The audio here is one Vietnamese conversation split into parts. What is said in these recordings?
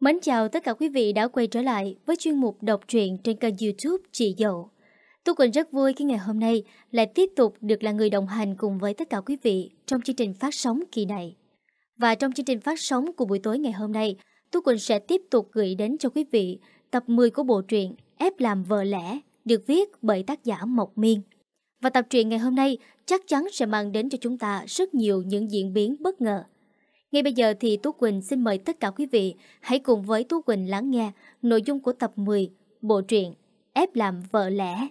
Mến chào tất cả quý vị đã quay trở lại với chuyên mục đọc truyện trên kênh youtube Chị Dậu. Tôi Quỳnh rất vui khi ngày hôm nay lại tiếp tục được là người đồng hành cùng với tất cả quý vị trong chương trình phát sóng kỳ này. Và trong chương trình phát sóng của buổi tối ngày hôm nay, Tú Quỳnh sẽ tiếp tục gửi đến cho quý vị tập 10 của bộ truyện Ép làm vợ lẽ được viết bởi tác giả Mộc Miên. Và tập truyện ngày hôm nay chắc chắn sẽ mang đến cho chúng ta rất nhiều những diễn biến bất ngờ. Ngay bây giờ thì Tú Quỳnh xin mời tất cả quý vị hãy cùng với Tú Quỳnh lắng nghe nội dung của tập 10 bộ truyện Ép làm vợ lẽ.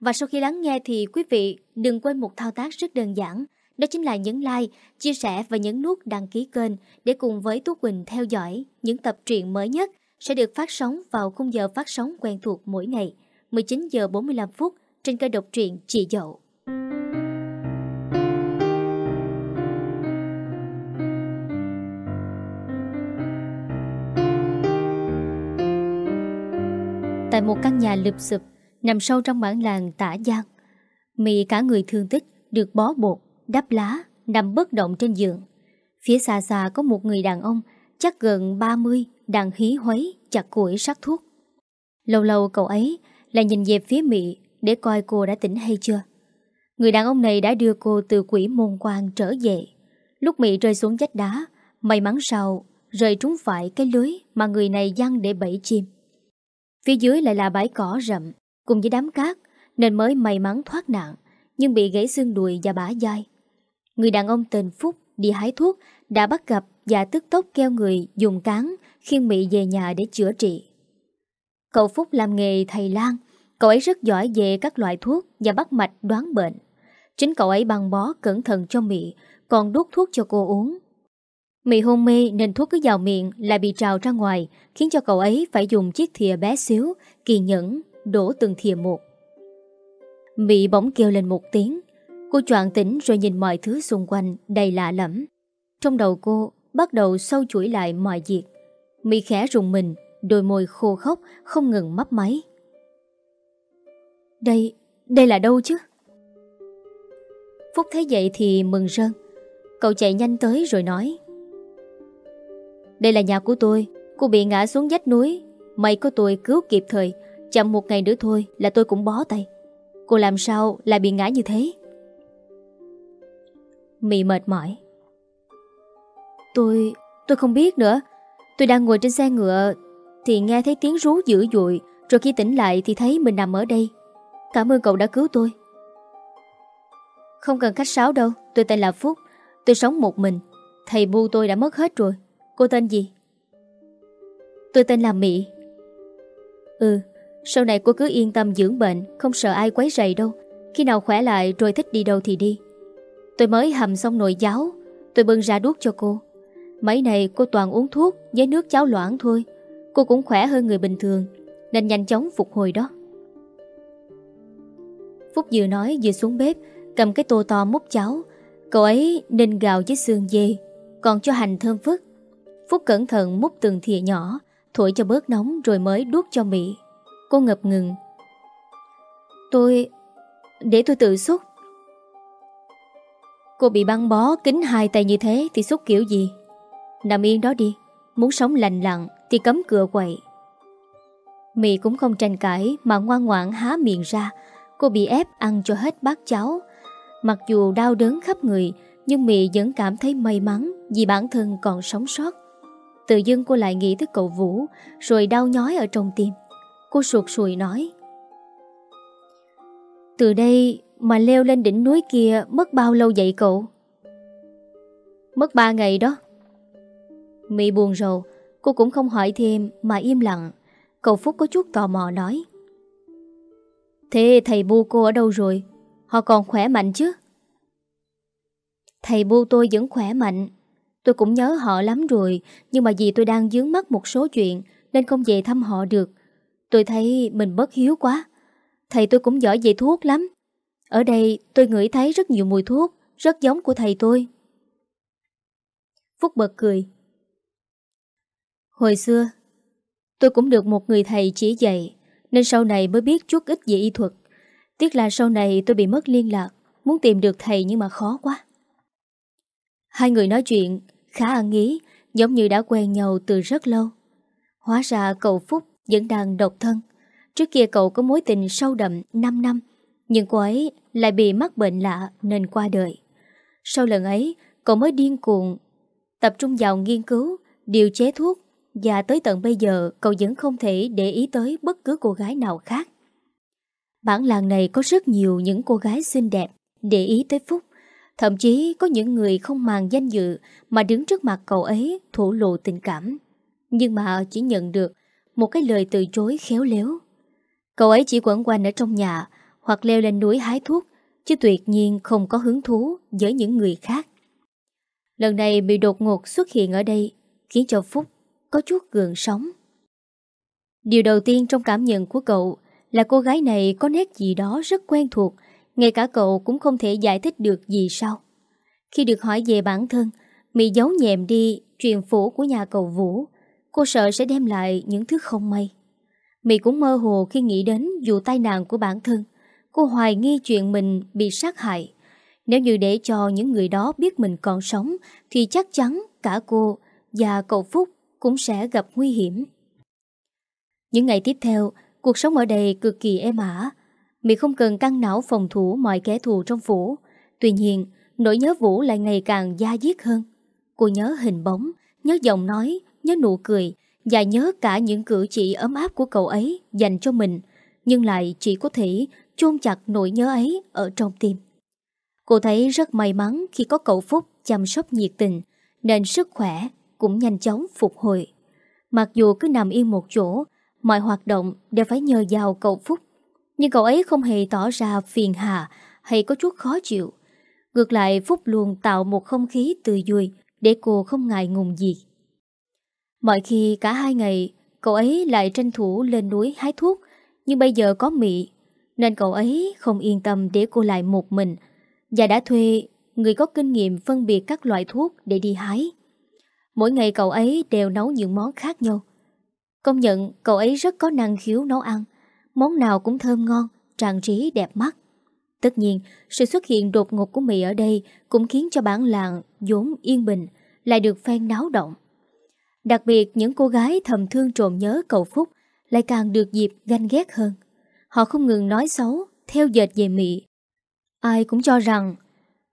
Và sau khi lắng nghe thì quý vị đừng quên một thao tác rất đơn giản, đó chính là nhấn like, chia sẻ và nhấn nút đăng ký kênh để cùng với Tú Quỳnh theo dõi những tập truyện mới nhất sẽ được phát sóng vào khung giờ phát sóng quen thuộc mỗi ngày, 19 giờ 45 phút trên kênh độc truyện Chị Dậu. Tại một căn nhà lụp xụp nằm sâu trong bản làng Tả Giang, Mị cả người thương tích được bó bột, đắp lá, nằm bất động trên giường. Phía xa xa có một người đàn ông chắc gần 30 đang hí huấy, chặt củi sắc thuốc. Lâu lâu cậu ấy lại nhìn về phía Mị để coi cô đã tỉnh hay chưa. Người đàn ông này đã đưa cô từ quỷ môn quan trở về. Lúc Mị rơi xuống vách đá, may mắn sau rơi trúng phải cái lưới mà người này giăng để bẫy chim. Phía dưới lại là bãi cỏ rậm cùng với đám cát nên mới may mắn thoát nạn nhưng bị gãy xương đùi và bả dai. Người đàn ông tên Phúc đi hái thuốc đã bắt gặp và tức tốc kêu người dùng cán khiêng Mỹ về nhà để chữa trị. Cậu Phúc làm nghề thầy lang, cậu ấy rất giỏi về các loại thuốc và bắt mạch đoán bệnh. Chính cậu ấy băng bó cẩn thận cho Mỹ, còn đút thuốc cho cô uống. Mị hôn mê nên thuốc cứ vào miệng lại bị trào ra ngoài, khiến cho cậu ấy phải dùng chiếc thìa bé xíu, kỳ nhẫn, đổ từng thìa một. Mị bỗng kêu lên một tiếng. Cô choạng tỉnh rồi nhìn mọi thứ xung quanh đầy lạ lẫm. Trong đầu cô bắt đầu sâu chuỗi lại mọi việc. Mị khẽ rùng mình, đôi môi khô khốc, không ngừng mấp máy. Đây, đây là đâu chứ? Phúc thấy vậy thì mừng rơn. Cậu chạy nhanh tới rồi nói. Đây là nhà của tôi. Cô bị ngã xuống dách núi. May có tôi cứu kịp thời. Chậm một ngày nữa thôi là tôi cũng bó tay. Cô làm sao lại bị ngã như thế? Mị mệt mỏi. Tôi... tôi không biết nữa. Tôi đang ngồi trên xe ngựa Thì nghe thấy tiếng rú dữ dội. Rồi khi tỉnh lại thì thấy mình nằm ở đây. Cảm ơn cậu đã cứu tôi. Không cần khách sáo đâu. Tôi tên là Phúc. Tôi sống một mình. Thầy bu tôi đã mất hết rồi. Cô tên gì? Tôi tên là Mỹ. Ừ Sau này cô cứ yên tâm dưỡng bệnh, Không sợ ai quấy rầy đâu. Khi nào khỏe lại, rồi thích đi đâu thì đi. Tôi mới hầm xong nồi cháo, Tôi bưng ra đuốc cho cô. Mấy này cô toàn uống thuốc với nước cháo loãng thôi. Cô cũng khỏe hơn người bình thường, Nên nhanh chóng phục hồi đó. Phúc vừa nói vừa xuống bếp, Cầm cái tô to múc cháo. Cậu ấy ninh gạo với xương dê, Còn cho hành thơm phức. Phúc cẩn thận múc từng thìa nhỏ, Thổi cho bớt nóng rồi mới đút cho Mỹ Cô ngập ngừng. Tôi... Để tôi tự xúc. Cô bị băng bó, kính hai tay như thế Thì xúc kiểu gì? Nằm yên đó đi, Muốn sống lành lặng thì cấm cửa quậy. Mị cũng không tranh cãi Mà ngoan ngoãn há miệng ra. Cô bị ép ăn cho hết bát cháo. Mặc dù đau đớn khắp người, Nhưng Mị vẫn cảm thấy may mắn Vì bản thân còn sống sót. Tự dưng cô lại nghĩ tới cậu Vũ, Rồi đau nhói ở trong tim. Cô sụt sùi nói, Từ đây mà leo lên đỉnh núi kia Mất bao lâu vậy cậu? Mất ba ngày đó. Mị buồn rầu, Cô cũng không hỏi thêm mà im lặng. Cậu Phúc có chút tò mò nói, Thế thầy bu cô ở đâu rồi? Họ còn khỏe mạnh chứ? Thầy bu tôi vẫn khỏe mạnh. Tôi cũng nhớ họ lắm rồi, Nhưng mà vì tôi đang dướng mắt một số chuyện, Nên không về thăm họ được. Tôi thấy mình bất hiếu quá. Thầy tôi cũng giỏi về thuốc lắm. Ở đây tôi ngửi thấy rất nhiều mùi thuốc, Rất giống của thầy tôi. Phúc bật cười. Hồi xưa, Tôi cũng được một người thầy chỉ dạy, Nên sau này mới biết chút ít về y thuật. Tiếc là sau này tôi bị mất liên lạc, Muốn tìm được thầy nhưng mà khó quá. Hai người nói chuyện khá ăn ý, giống như đã quen nhau từ rất lâu. Hóa ra cậu Phúc vẫn đang độc thân. Trước kia cậu có mối tình sâu đậm 5 năm, nhưng cô ấy lại bị mắc bệnh lạ nên qua đời. Sau lần ấy, cậu mới điên cuồng, tập trung vào nghiên cứu, điều chế thuốc và tới tận bây giờ cậu vẫn không thể để ý tới bất cứ cô gái nào khác. Bản làng này có rất nhiều những cô gái xinh đẹp để ý tới Phúc. Thậm chí có những người không màng danh dự mà đứng trước mặt cậu ấy thổ lộ tình cảm. Nhưng mà chỉ nhận được một cái lời từ chối khéo léo. Cậu ấy chỉ quẩn quanh ở trong nhà hoặc leo lên núi hái thuốc chứ tuyệt nhiên không có hứng thú với những người khác. Lần này bị đột ngột xuất hiện ở đây khiến cho Phúc có chút gượng sóng. Điều đầu tiên trong cảm nhận của cậu là cô gái này có nét gì đó rất quen thuộc, ngay cả cậu cũng không thể giải thích được gì sao. Khi được hỏi về bản thân, mị giấu nhẹm đi truyền phủ của nhà cậu Vũ, cô sợ sẽ đem lại những thứ không may. mị cũng mơ hồ khi nghĩ đến vụ tai nạn của bản thân. Cô hoài nghi chuyện mình bị sát hại. Nếu như để cho những người đó biết mình còn sống, thì chắc chắn cả cô và cậu Phúc cũng sẽ gặp nguy hiểm. Những ngày tiếp theo, cuộc sống ở đây cực kỳ êm ả. Mỹ không cần căng não phòng thủ mọi kẻ thù trong phủ. Tuy nhiên, nỗi nhớ Vũ lại ngày càng da diết hơn. Cô nhớ hình bóng, nhớ giọng nói, nhớ nụ cười và nhớ cả những cử chỉ ấm áp của cậu ấy dành cho mình, nhưng lại chỉ có thể chôn chặt nỗi nhớ ấy ở trong tim. Cô thấy rất may mắn khi có cậu Phúc chăm sóc nhiệt tình, nên sức khỏe cũng nhanh chóng phục hồi. Mặc dù cứ nằm yên một chỗ, mọi hoạt động đều phải nhờ vào cậu Phúc. Nhưng cậu ấy không hề tỏ ra phiền hà hay có chút khó chịu. Ngược lại Phúc luôn tạo một không khí tươi vui để cô không ngại ngùng gì. Mọi khi cả hai ngày, cậu ấy lại tranh thủ lên núi hái thuốc, nhưng bây giờ có mị, nên cậu ấy không yên tâm để cô lại một mình, và đã thuê người có kinh nghiệm phân biệt các loại thuốc để đi hái. Mỗi ngày cậu ấy đều nấu những món khác nhau. Công nhận cậu ấy rất có năng khiếu nấu ăn, món nào cũng thơm ngon, trang trí đẹp mắt. Tất nhiên, sự xuất hiện đột ngột của Mỹ ở đây cũng khiến cho bản làng vốn yên bình, lại được phen náo động. Đặc biệt những cô gái thầm thương trộm nhớ cậu Phúc lại càng được dịp ganh ghét hơn. Họ không ngừng nói xấu, theo dệt về Mỹ. Ai cũng cho rằng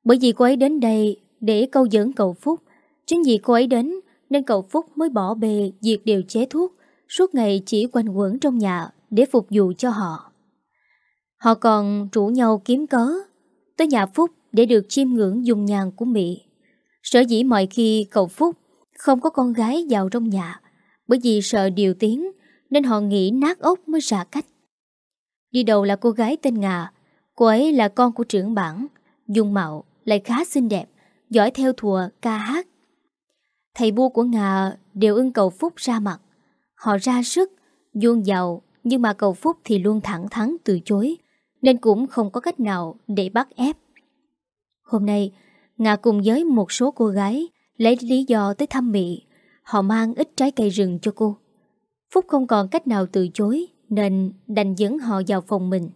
bởi vì cô ấy đến đây để câu dẫn cậu Phúc, chính vì cô ấy đến nên cậu Phúc mới bỏ bề việc điều chế thuốc, suốt ngày chỉ quanh quẩn trong nhà để phục vụ cho họ. Họ còn rủ nhau kiếm cớ tới nhà Phúc để được chiêm ngưỡng dùng nhàn của Mỹ. Sở dĩ mọi khi cậu Phúc không có con gái vào trong nhà bởi vì sợ điều tiếng nên họ nghĩ nát ốc mới ra cách. Đi đầu là cô gái tên Ngà, cô ấy là con của trưởng bản, dung mạo lại khá xinh đẹp, giỏi theo thùa ca hát. Thầy bu của Ngà đều ưng cầu Phúc ra mặt. Họ ra sức, vuông giàu nhưng mà cầu Phúc thì luôn thẳng thắn từ chối nên cũng không có cách nào để bắt ép. Hôm nay, Ngà cùng với một số cô gái lấy lý do tới thăm Mị. Họ mang ít trái cây rừng cho cô. Phúc không còn cách nào từ chối nên đành dẫn họ vào phòng mình.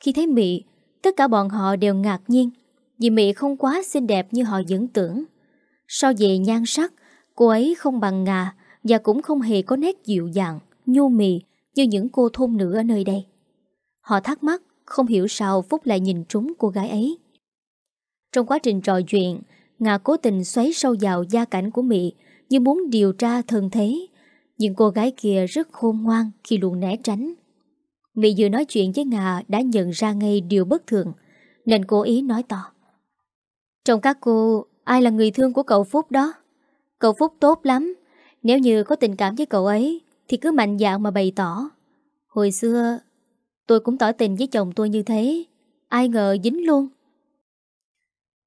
Khi thấy Mị, tất cả bọn họ đều ngạc nhiên vì Mị không quá xinh đẹp như họ vẫn tưởng. So về nhan sắc, cô ấy không bằng ngà và cũng không hề có nét dịu dàng, nhu mì như những cô thôn nữ ở nơi đây. Họ thắc mắc, không hiểu sao Phúc lại nhìn trúng cô gái ấy. Trong quá trình trò chuyện, Ngà cố tình xoáy sâu vào gia cảnh của Mỹ như muốn điều tra thân thế. Nhưng cô gái kia rất khôn ngoan khi luôn né tránh. Mỹ vừa nói chuyện với Ngà đã nhận ra ngay điều bất thường, nên cố ý nói to. Trong các cô, ai là người thương của cậu Phúc đó? Cậu Phúc tốt lắm. Nếu như có tình cảm với cậu ấy, thì cứ mạnh dạn mà bày tỏ. Hồi xưa, tôi cũng tỏ tình với chồng tôi như thế. Ai ngờ dính luôn.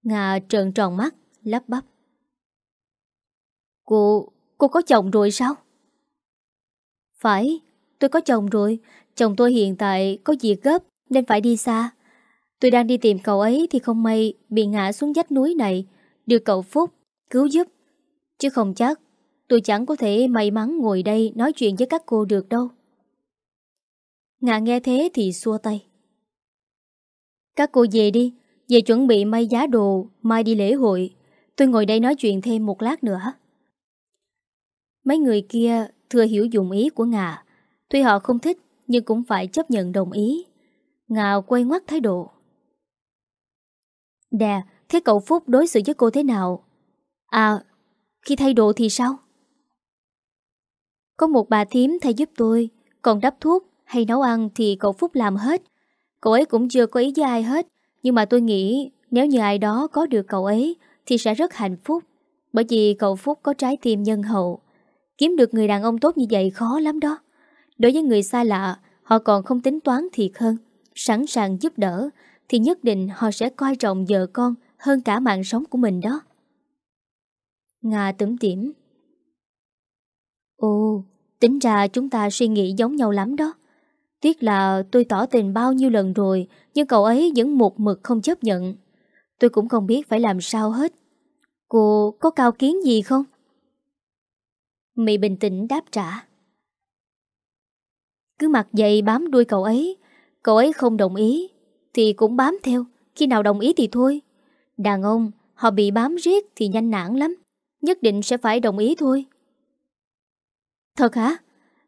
Ngà trợn tròn mắt, lắp bắp. Cô, cô có chồng rồi sao? Phải, tôi có chồng rồi. Chồng tôi hiện tại có việc gấp nên phải đi xa. Tôi đang đi tìm cậu ấy thì không may bị ngã xuống vách núi này, được cậu Phúc cứu giúp. Chứ không chắc, tôi chẳng có thể may mắn ngồi đây nói chuyện với các cô được đâu. Ngạ nghe thế thì xua tay. Các cô về đi, về chuẩn bị may giá đồ, mai đi lễ hội. Tôi ngồi đây nói chuyện thêm một lát nữa. Mấy người kia thừa hiểu dụng ý của Ngà. Tuy họ không thích, nhưng cũng phải chấp nhận đồng ý. Ngà quay ngoắt thái độ. Đè, thế cậu Phúc đối xử với cô thế nào? À, khi thay đồ thì sao? Có một bà thím thay giúp tôi, còn đắp thuốc hay nấu ăn thì cậu Phúc làm hết. Cậu ấy cũng chưa có ý với ai hết, nhưng mà tôi nghĩ nếu như ai đó có được cậu ấy thì sẽ rất hạnh phúc. Bởi vì cậu Phúc có trái tim nhân hậu. Kiếm được người đàn ông tốt như vậy khó lắm đó. Đối với người xa lạ, họ còn không tính toán thiệt hơn. Sẵn sàng giúp đỡ, thì nhất định họ sẽ coi trọng vợ con hơn cả mạng sống của mình đó. Nga tủm tỉm. Ồ, tính ra chúng ta suy nghĩ giống nhau lắm đó. Tiếc là tôi tỏ tình bao nhiêu lần rồi, nhưng cậu ấy vẫn một mực không chấp nhận. Tôi cũng không biết phải làm sao hết. Cô có cao kiến gì không? Mị bình tĩnh đáp trả. Cứ mặc dậy bám đuôi cậu ấy, cậu ấy không đồng ý, thì cũng bám theo, khi nào đồng ý thì thôi. Đàn ông, họ bị bám riết thì nhanh nản lắm, nhất định sẽ phải đồng ý thôi. Thật hả?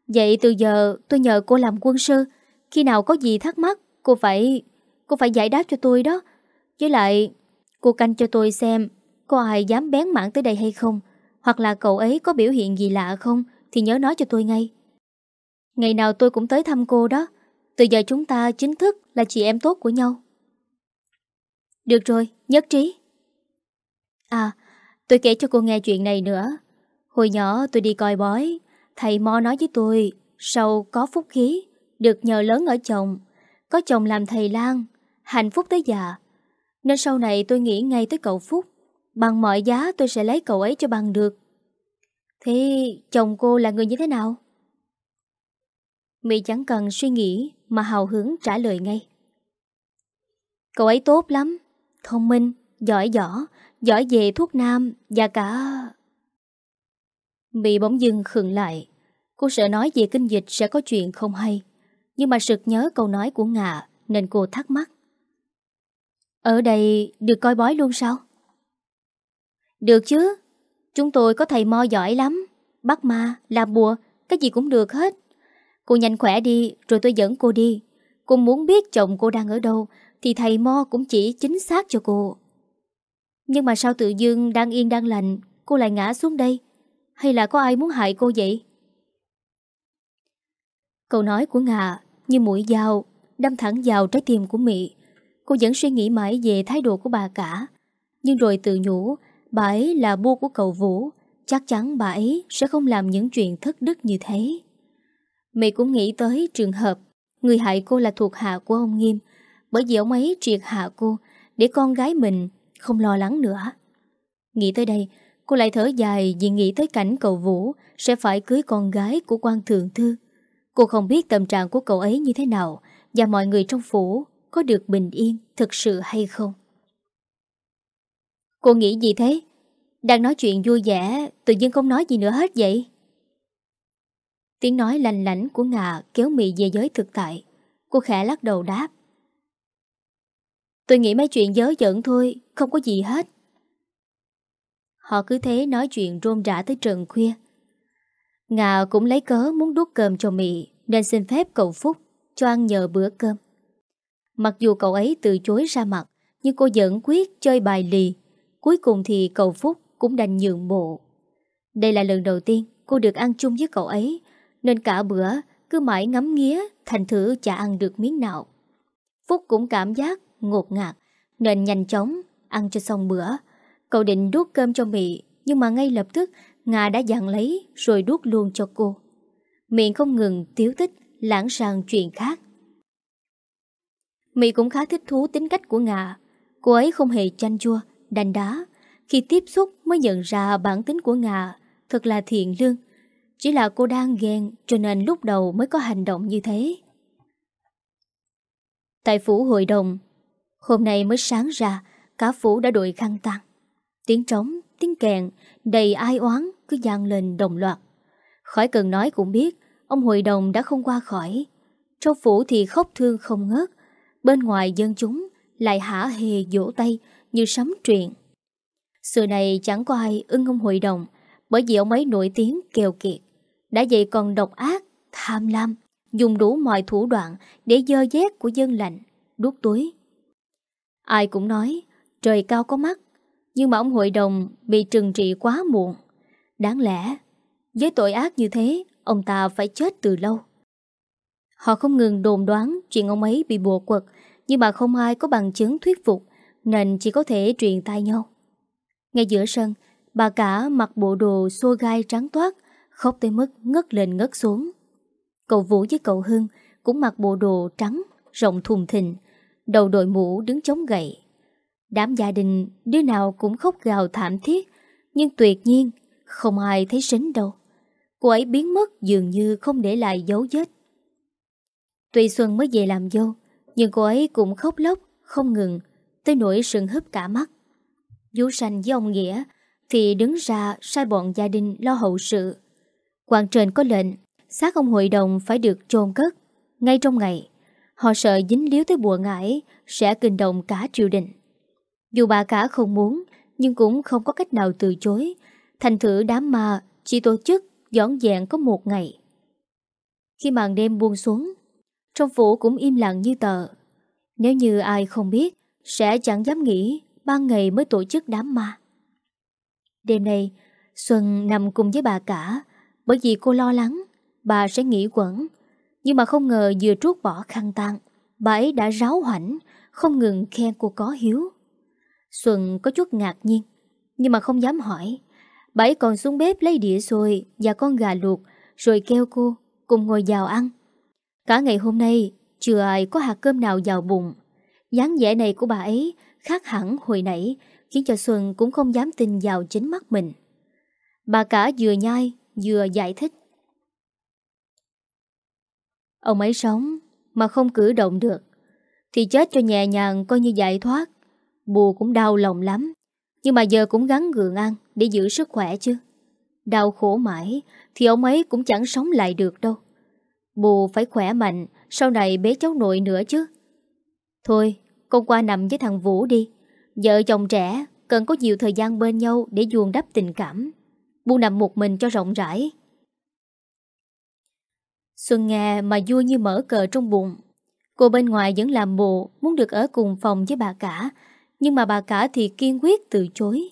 Vậy từ giờ tôi nhờ cô làm quân sư, khi nào có gì thắc mắc, cô phải... cô phải giải đáp cho tôi đó. Với lại, cô canh cho tôi xem có ai dám bén mảng tới đây hay không, hoặc là cậu ấy có biểu hiện gì lạ không, thì nhớ nói cho tôi ngay. Ngày nào tôi cũng tới thăm cô đó, từ giờ chúng ta chính thức là chị em tốt của nhau. Được rồi, nhất trí. À, tôi kể cho cô nghe chuyện này nữa. Hồi nhỏ tôi đi coi bói, thầy Mo nói với tôi, sau có phúc khí, được nhờ lớn ở chồng, có chồng làm thầy lang, hạnh phúc tới già. Nên sau này tôi nghĩ ngay tới cậu Phúc, bằng mọi giá tôi sẽ lấy cậu ấy cho bằng được. Thế chồng cô là người như thế nào? Mỹ chẳng cần suy nghĩ mà hào hứng trả lời ngay. Cậu ấy tốt lắm, thông minh, giỏi giỏ, giỏi về thuốc nam và cả... Mỹ bỗng dưng khựng lại. Cô sợ nói về kinh dịch sẽ có chuyện không hay. Nhưng mà sực nhớ câu nói của Ngạ nên cô thắc mắc. Ở đây được coi bói luôn sao? Được chứ. Chúng tôi có thầy mo giỏi lắm. Bắt ma, làm bùa, cái gì cũng được hết. Cô nhanh khỏe đi rồi tôi dẫn cô đi. Cô muốn biết chồng cô đang ở đâu thì thầy Mo cũng chỉ chính xác cho cô. Nhưng mà sao tự dưng đang yên đang lành cô lại ngã xuống đây? Hay là có ai muốn hại cô vậy? Câu nói của Ngà như mũi dao đâm thẳng vào trái tim của Mỹ. Cô vẫn suy nghĩ mãi về thái độ của bà cả. Nhưng rồi tự nhủ bà ấy là bu của cậu Vũ chắc chắn bà ấy sẽ không làm những chuyện thất đức như thế. Mỹ cũng nghĩ tới trường hợp người hại cô là thuộc hạ của ông Nghiêm bởi vì ông ấy triệt hạ cô để con gái mình không lo lắng nữa. Nghĩ tới đây, cô lại thở dài vì nghĩ tới cảnh cậu Vũ sẽ phải cưới con gái của quan thượng thư. Cô không biết tâm trạng của cậu ấy như thế nào và mọi người trong phủ có được bình yên thực sự hay không. Cô nghĩ gì thế? Đang nói chuyện vui vẻ, tự nhiên không nói gì nữa hết vậy? Tiếng nói lành lảnh của ngà kéo mị về giới thực tại. Cô khẽ lắc đầu đáp. Tôi nghĩ mấy chuyện dớ dẫn thôi, không có gì hết. Họ cứ thế nói chuyện rôm rã tới trần khuya. Ngà cũng lấy cớ muốn đút cơm cho mị nên xin phép cậu Phúc cho ăn nhờ bữa cơm. Mặc dù cậu ấy từ chối ra mặt, nhưng cô vẫn quyết chơi bài lì. Cuối cùng thì cậu Phúc cũng đành nhượng bộ. Đây là lần đầu tiên cô được ăn chung với cậu ấy nên cả bữa cứ mãi ngắm nghía thành thử chả ăn được miếng nào. Phúc cũng cảm giác ngột ngạt nên nhanh chóng ăn cho xong bữa. Cậu định đút cơm cho Mị nhưng mà ngay lập tức Nga đã dặn lấy rồi đút luôn cho cô. Miệng không ngừng tiếu tích lãng sang chuyện khác. Mị cũng khá thích thú tính cách của Nga. Cô ấy không hề chanh chua, đành đá. Khi tiếp xúc mới nhận ra bản tính của Nga thật là thiện lương, chỉ là cô đang ghen cho nên lúc đầu mới có hành động như thế. Tại phủ hội đồng, hôm nay mới sáng ra, cả phủ đã đội khăn tăng. Tiếng trống, tiếng kèn, đầy ai oán cứ gian lên đồng loạt. Khỏi cần nói cũng biết, ông hội đồng đã không qua khỏi. Trong phủ thì khóc thương không ngớt, bên ngoài dân chúng lại hả hề vỗ tay như sấm truyền. Sự này chẳng có ai ưng ông hội đồng bởi vì ông ấy nổi tiếng kèo kiệt. Đã vậy còn độc ác, tham lam, dùng đủ mọi thủ đoạn để dơ dét của dân lạnh, đút túi. Ai cũng nói, trời cao có mắt, nhưng mà ông hội đồng bị trừng trị quá muộn. Đáng lẽ, với tội ác như thế, ông ta phải chết từ lâu. Họ không ngừng đồn đoán chuyện ông ấy bị bùa quật, nhưng mà không ai có bằng chứng thuyết phục, nên chỉ có thể truyền tai nhau. Ngay giữa sân, bà cả mặc bộ đồ xô gai trắng toát, khóc tới mức ngất lên ngất xuống. Cậu Vũ với cậu Hưng cũng mặc bộ đồ trắng, rộng thùng thình, đầu đội mũ đứng chống gậy. Đám gia đình đứa nào cũng khóc gào thảm thiết, nhưng tuyệt nhiên không ai thấy sính đâu. Cô ấy biến mất dường như không để lại dấu vết. Tuy Xuân mới về làm dâu, nhưng cô ấy cũng khóc lóc, không ngừng, tới nỗi sừng húp cả mắt. vũ Sanh với ông Nghĩa thì đứng ra sai bọn gia đình lo hậu sự. Quan trên có lệnh, xác ông hội đồng phải được chôn cất, ngay trong ngày. Họ sợ dính líu tới bùa ngải sẽ kinh động cả triều đình. Dù bà cả không muốn, nhưng cũng không có cách nào từ chối. Thành thử đám ma chỉ tổ chức dọn dẹn có một ngày. Khi màn đêm buông xuống, trong phủ cũng im lặng như tờ. Nếu như ai không biết, sẽ chẳng dám nghĩ ban ngày mới tổ chức đám ma. Đêm nay, Xuân nằm cùng với bà cả, bởi vì cô lo lắng, bà sẽ nghỉ quẩn. Nhưng mà không ngờ vừa trút bỏ khăn tang, bà ấy đã ráo hoảnh, không ngừng khen cô có hiếu. Xuân có chút ngạc nhiên, nhưng mà không dám hỏi. Bà ấy còn xuống bếp lấy đĩa xôi và con gà luộc, rồi kêu cô cùng ngồi vào ăn. Cả ngày hôm nay, chưa ai có hạt cơm nào vào bụng. dáng vẻ này của bà ấy khác hẳn hồi nãy, khiến cho Xuân cũng không dám tin vào chính mắt mình. Bà cả vừa nhai, vừa giải thích. Ông ấy sống mà không cử động được, thì chết cho nhẹ nhàng coi như giải thoát. Bù cũng đau lòng lắm, nhưng mà giờ cũng gắn gượng ăn để giữ sức khỏe chứ. Đau khổ mãi thì ông ấy cũng chẳng sống lại được đâu. Bù phải khỏe mạnh, sau này bế cháu nội nữa chứ. Thôi, con qua nằm với thằng Vũ đi. Vợ chồng trẻ cần có nhiều thời gian bên nhau để duồn đắp tình cảm. Bu nằm một mình cho rộng rãi. Xuân nghe mà vui như mở cờ trong bụng. Cô bên ngoài vẫn làm bộ muốn được ở cùng phòng với bà cả, nhưng mà bà cả thì kiên quyết từ chối.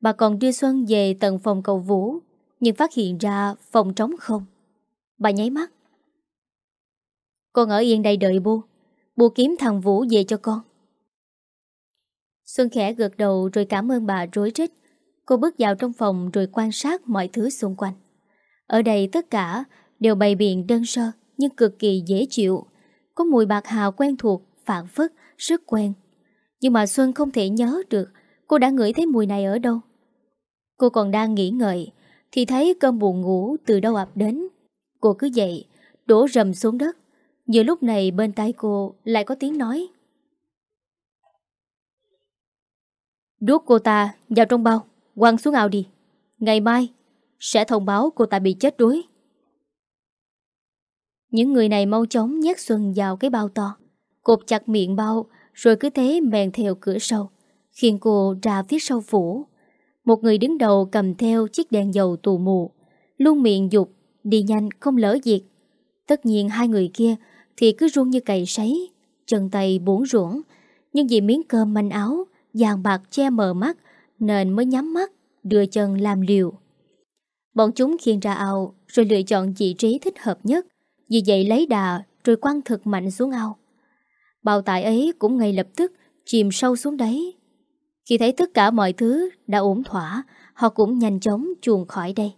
Bà còn đưa Xuân về tận phòng cầu Vũ, nhưng phát hiện ra phòng trống không. Bà nháy mắt. Con ở yên đây đợi bu. Bu kiếm thằng Vũ về cho con. Xuân khẽ gật đầu rồi cảm ơn bà rối rít. Cô bước vào trong phòng rồi quan sát mọi thứ xung quanh. Ở đây tất cả đều bày biện đơn sơ nhưng cực kỳ dễ chịu. Có mùi bạc hào quen thuộc, phản phất, rất quen. Nhưng mà Xuân không thể nhớ được cô đã ngửi thấy mùi này ở đâu. Cô còn đang nghĩ ngợi thì thấy cơn buồn ngủ từ đâu ập đến. Cô cứ dậy, đổ rầm xuống đất. Giữa lúc này bên tay cô lại có tiếng nói. Đuốt cô ta vào trong bao, quăng xuống ao đi. Ngày mai sẽ thông báo cô ta bị chết đuối. Những người này mau chóng nhét Xuân vào cái bao to, cột chặt miệng bao rồi cứ thế mèn theo cửa sâu, khiến cô ra phía sau phủ. Một người đứng đầu cầm theo chiếc đèn dầu tù mù, luôn miệng dục, đi nhanh không lỡ việc. Tất nhiên hai người kia thì cứ run như cày sấy, chân tay buồn ruộng, nhưng vì miếng cơm manh áo, vàng bạc che mờ mắt nên mới nhắm mắt, đưa chân làm liều. Bọn chúng khiêng ra ao rồi lựa chọn vị trí thích hợp nhất, vì vậy lấy đà rồi quăng thật mạnh xuống ao bao tải ấy cũng ngay lập tức chìm sâu xuống đáy. Khi thấy tất cả mọi thứ đã ổn thỏa, họ cũng nhanh chóng chuồn khỏi đây.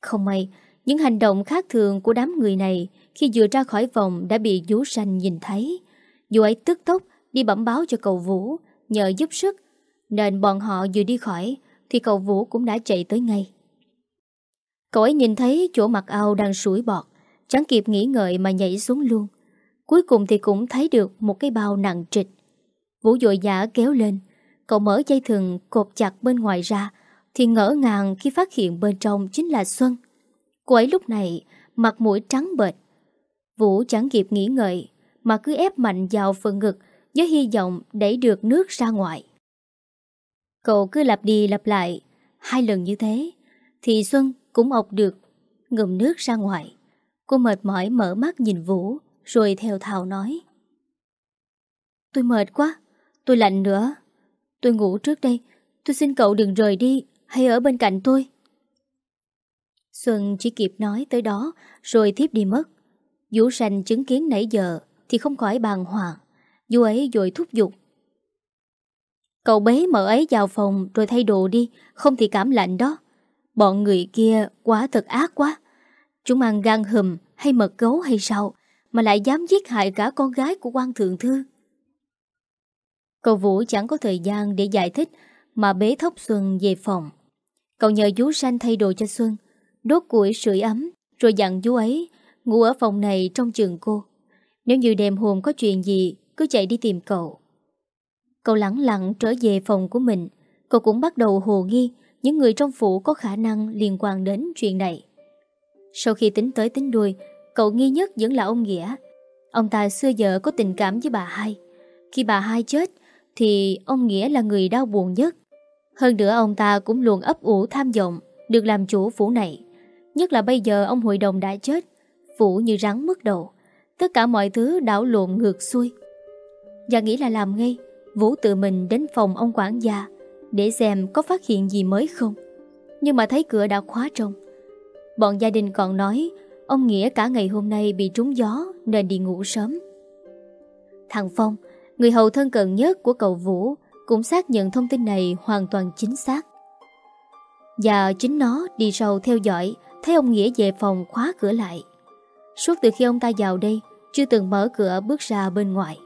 Không may, những hành động khác thường của đám người này khi vừa ra khỏi vòng đã bị vú sanh nhìn thấy. Dù ấy tức tốc đi bẩm báo cho cậu Vũ nhờ giúp sức, nên bọn họ vừa đi khỏi thì cậu Vũ cũng đã chạy tới ngay. Cậu ấy nhìn thấy chỗ mặt ao đang sủi bọt, chẳng kịp nghĩ ngợi mà nhảy xuống luôn. Cuối cùng thì cũng thấy được một cái bao nặng trịch. Vũ dội dã kéo lên, cậu mở dây thừng cột chặt bên ngoài ra, thì ngỡ ngàng khi phát hiện bên trong chính là Xuân. Cô ấy lúc này mặt mũi trắng bệch. Vũ chẳng kịp nghĩ ngợi, mà cứ ép mạnh vào phần ngực với hy vọng đẩy được nước ra ngoài. Cậu cứ lặp đi lặp lại hai lần như thế, thì Xuân cũng ọc được. ngụm nước ra ngoài. Cô mệt mỏi mở mắt nhìn Vũ, rồi theo thào nói. Tôi mệt quá, tôi lạnh nữa. Tôi ngủ trước đây, tôi xin cậu đừng rời đi, hãy ở bên cạnh tôi. Xuân chỉ kịp nói tới đó, rồi thiếp đi mất. Vũ sành chứng kiến nãy giờ thì không khỏi bàng hoàng. Vũ ấy rồi thúc giục. Cậu bế mợ ấy vào phòng rồi thay đồ đi, không thì cảm lạnh đó. Bọn người kia quá thật ác quá. Chúng ăn gan hùm hay mật gấu hay sao mà lại dám giết hại cả con gái của quan thượng thư. Cậu Vũ chẳng có thời gian để giải thích mà bế thốc Xuân về phòng. Cậu nhờ chú Sanh thay đồ cho Xuân, đốt củi sưởi ấm, rồi dặn chú ấy ngủ ở phòng này trong trường cô. Nếu như đêm hôm có chuyện gì, cứ chạy đi tìm cậu. Cậu lặng lặng trở về phòng của mình, cậu cũng bắt đầu hồ nghi những người trong phủ có khả năng liên quan đến chuyện này. Sau khi tính tới tính đuôi, cậu nghi nhất vẫn là ông Nghĩa. Ông ta xưa giờ có tình cảm với bà hai. Khi bà hai chết, thì ông Nghĩa là người đau buồn nhất. Hơn nữa ông ta cũng luôn ấp ủ tham vọng được làm chủ phủ này. Nhất là bây giờ ông hội đồng đã chết, phủ như rắn mất đầu. Tất cả mọi thứ đảo lộn ngược xuôi. Và nghĩ là làm ngay, Vũ tự mình đến phòng ông quản gia để xem có phát hiện gì mới không. Nhưng mà thấy cửa đã khóa trong. Bọn gia đình còn nói ông Nghĩa cả ngày hôm nay bị trúng gió nên đi ngủ sớm. Thằng Phong, người hầu thân cận nhất của cậu Vũ, cũng xác nhận thông tin này hoàn toàn chính xác. Và chính nó đi sâu theo dõi, thấy ông Nghĩa về phòng khóa cửa lại. Suốt từ khi ông ta vào đây, chưa từng mở cửa bước ra bên ngoài.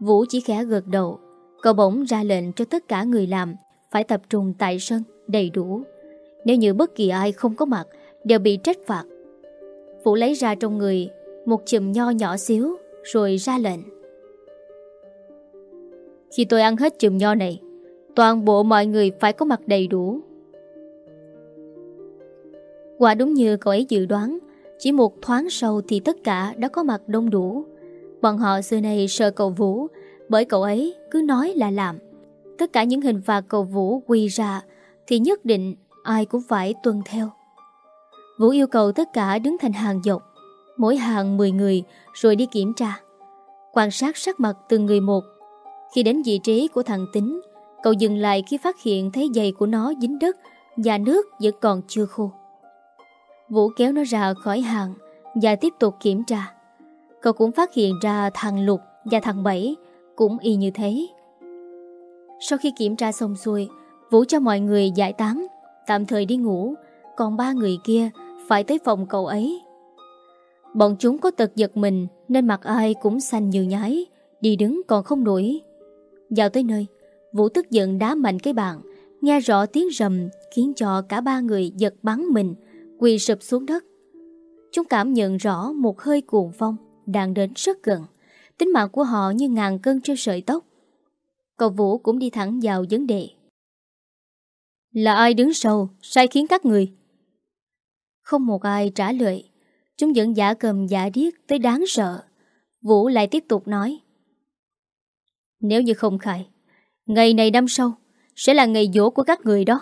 Vũ chỉ khẽ gật đầu, cậu bỗng ra lệnh cho tất cả người làm phải tập trung tại sân đầy đủ. Nếu như bất kỳ ai không có mặt đều bị trách phạt. Vũ lấy ra trong người một chùm nho nhỏ xíu rồi ra lệnh. Khi tôi ăn hết chùm nho này, toàn bộ mọi người phải có mặt đầy đủ. Quả đúng như cậu ấy dự đoán, chỉ một thoáng sau thì tất cả đã có mặt đông đủ. Bọn họ xưa nay sợ cậu Vũ bởi cậu ấy cứ nói là làm. Tất cả những hình phạt cậu Vũ quy ra thì nhất định ai cũng phải tuân theo. Vũ yêu cầu tất cả đứng thành hàng dọc, mỗi hàng 10 người rồi đi kiểm tra. Quan sát sắc mặt từng người một. Khi đến vị trí của thằng Tính, cậu dừng lại khi phát hiện thấy giày của nó dính đất và nước vẫn còn chưa khô. Vũ kéo nó ra khỏi hàng và tiếp tục kiểm tra. Cậu cũng phát hiện ra thằng Lục và thằng Bảy cũng y như thế. Sau khi kiểm tra xong xuôi, Vũ cho mọi người giải tán, tạm thời đi ngủ, còn ba người kia phải tới phòng cậu ấy. Bọn chúng có tật giật mình nên mặt ai cũng xanh như nhái, đi đứng còn không nổi. Vào tới nơi, Vũ tức giận đá mạnh cái bàn, nghe rõ tiếng rầm khiến cho cả ba người giật bắn mình, quỳ sụp xuống đất. Chúng cảm nhận rõ một hơi cuồng phong đang đến rất gần. Tính mạng của họ như ngàn cân treo sợi tóc. Cậu Vũ cũng đi thẳng vào vấn đề. Là ai đứng sau, sai khiến các người? Không một ai trả lời. Chúng vẫn giả cầm giả điếc tới đáng sợ. Vũ lại tiếp tục nói. Nếu như không khai, ngày này năm sau sẽ là ngày dỗ của các người đó.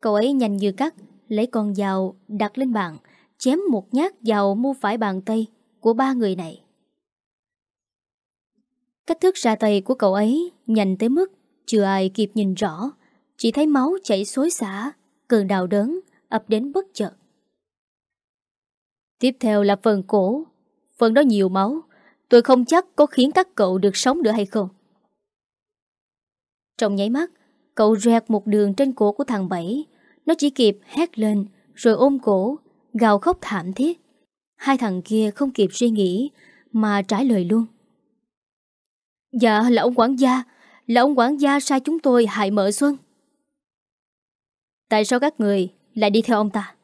Cậu ấy nhanh như cắt, lấy con dao đặt lên bàn, chém một nhát vào mu phải bàn tay của ba người này. Cách thức ra tay của cậu ấy nhanh tới mức chưa ai kịp nhìn rõ, chỉ thấy máu chảy xối xả, cơn đau đớn ập đến bất chợt. Tiếp theo là phần cổ, phần đó nhiều máu, tôi không chắc có khiến các cậu được sống nữa hay không. Trong nháy mắt, cậu rẹt một đường trên cổ của thằng Bảy, nó chỉ kịp hét lên rồi ôm cổ, gào khóc thảm thiết. Hai thằng kia không kịp suy nghĩ mà trả lời luôn. Dạ là ông quản gia, là ông quản gia sai chúng tôi hại mợ Xuân. Tại sao các người lại đi theo ông ta?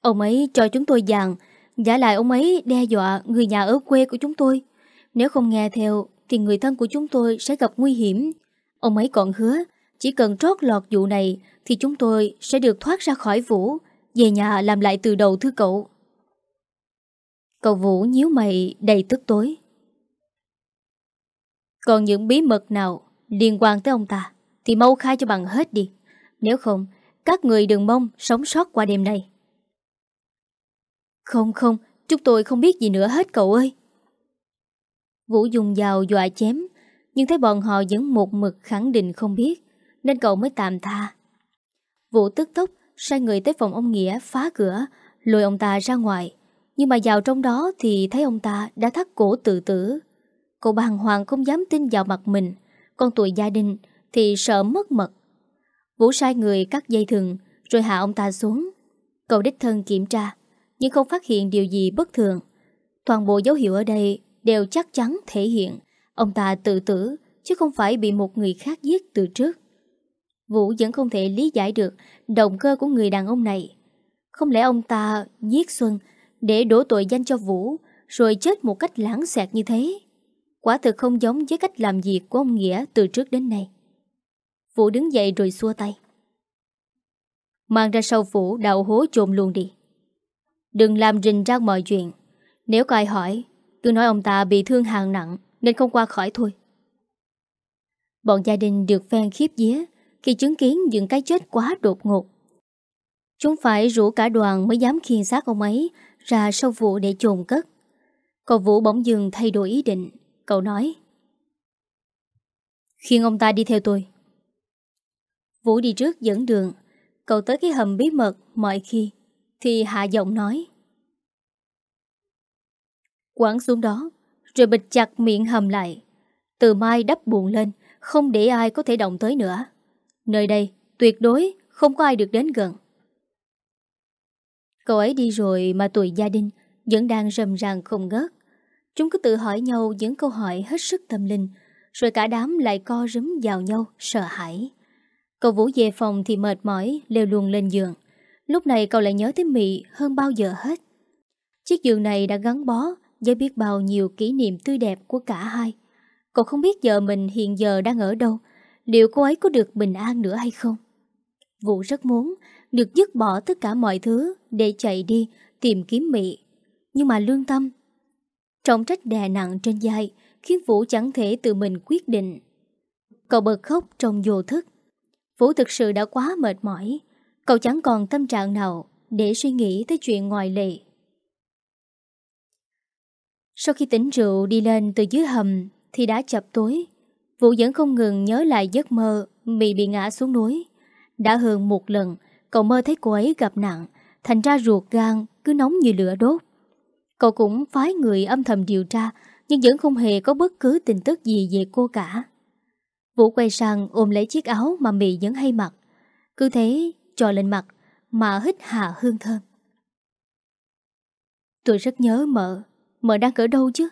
Ông ấy cho chúng tôi dàn, giả lại ông ấy đe dọa người nhà ở quê của chúng tôi. Nếu không nghe theo thì người thân của chúng tôi sẽ gặp nguy hiểm. Ông ấy còn hứa chỉ cần trót lọt vụ này thì chúng tôi sẽ được thoát ra khỏi Vũ, về nhà làm lại từ đầu thưa cậu. Cậu Vũ nhíu mày đầy tức tối. Còn những bí mật nào liên quan tới ông ta thì mau khai cho bằng hết đi. Nếu không, các người đừng mong sống sót qua đêm này. Không không, chúng tôi không biết gì nữa hết cậu ơi. Vũ dùng dao dọa chém, nhưng thấy bọn họ vẫn một mực khẳng định không biết, nên cậu mới tạm tha. Vũ tức tốc sai người tới phòng ông Nghĩa phá cửa, lôi ông ta ra ngoài. Nhưng mà vào trong đó thì thấy ông ta đã thắt cổ tự tử. Cậu bàng hoàng không dám tin vào mặt mình, còn tuổi gia đình thì sợ mất mật. Vũ sai người cắt dây thừng rồi hạ ông ta xuống. Cậu đích thân kiểm tra, nhưng không phát hiện điều gì bất thường. Toàn bộ dấu hiệu ở đây đều chắc chắn thể hiện ông ta tự tử chứ không phải bị một người khác giết từ trước. Vũ vẫn không thể lý giải được động cơ của người đàn ông này. Không lẽ ông ta giết Xuân để đổ tội danh cho Vũ rồi chết một cách lãng xẹt như thế? Quả thực không giống với cách làm việc của ông Nghĩa từ trước đến nay. Vũ đứng dậy rồi xua tay. Mang ra sau Vũ đào hố chôn luôn đi. Đừng làm rình ra mọi chuyện. Nếu có ai hỏi, cứ nói ông ta bị thương hàng nặng nên không qua khỏi thôi. Bọn gia đình được phen khiếp día khi chứng kiến những cái chết quá đột ngột. Chúng phải rủ cả đoàn mới dám khiên xác ông ấy ra sau vụ để chôn cất. Cậu Vũ bỗng dừng thay đổi ý định. Cậu nói Khiên ông ta đi theo tôi. Vũ đi trước dẫn đường. Cậu tới cái hầm bí mật, mọi khi, thì hạ giọng nói. Quảng xuống đó, Rồi bịch chặt miệng hầm lại. Từ mai đắp buồn lên, Không để ai có thể động tới nữa. Nơi đây, tuyệt đối không có ai được đến gần. Cậu ấy đi rồi mà tuổi gia đình Vẫn đang rầm ràng không ngớt. Chúng cứ tự hỏi nhau những câu hỏi hết sức tâm linh, Rồi cả đám lại co rúm vào nhau, Sợ hãi. Cậu Vũ về phòng thì mệt mỏi, Leo luôn lên giường. Lúc này cậu lại nhớ tới Mị hơn bao giờ hết. Chiếc giường này đã gắn bó Với biết bao nhiêu kỷ niệm tươi đẹp của cả hai. Cậu không biết vợ mình hiện giờ đang ở đâu, Liệu cô ấy có được bình an nữa hay không? Vũ rất muốn Được dứt bỏ tất cả mọi thứ Để chạy đi tìm kiếm Mị. Nhưng mà lương tâm, Trọng trách đè nặng trên vai, Khiến Vũ chẳng thể tự mình quyết định. Cậu bật khóc trong vô thức. Vũ thực sự đã quá mệt mỏi. Cậu chẳng còn tâm trạng nào Để suy nghĩ tới chuyện ngoài lệ. Sau khi tỉnh rượu đi lên từ dưới hầm Thì đã chập tối. Vũ vẫn không ngừng nhớ lại giấc mơ Mị bị ngã xuống núi. Đã hơn một lần, Cậu mơ thấy cô ấy gặp nạn, Thành ra ruột gan cứ nóng như lửa đốt. Cậu cũng phái người âm thầm điều tra, Nhưng vẫn không hề có bất cứ tin tức gì về cô cả. Vũ quay sang ôm lấy chiếc áo mà Mị vẫn hay mặc Cứ thế cho lên mặt mà hít hà hương thơm. Tôi rất nhớ mợ, mợ đang ở đâu chứ?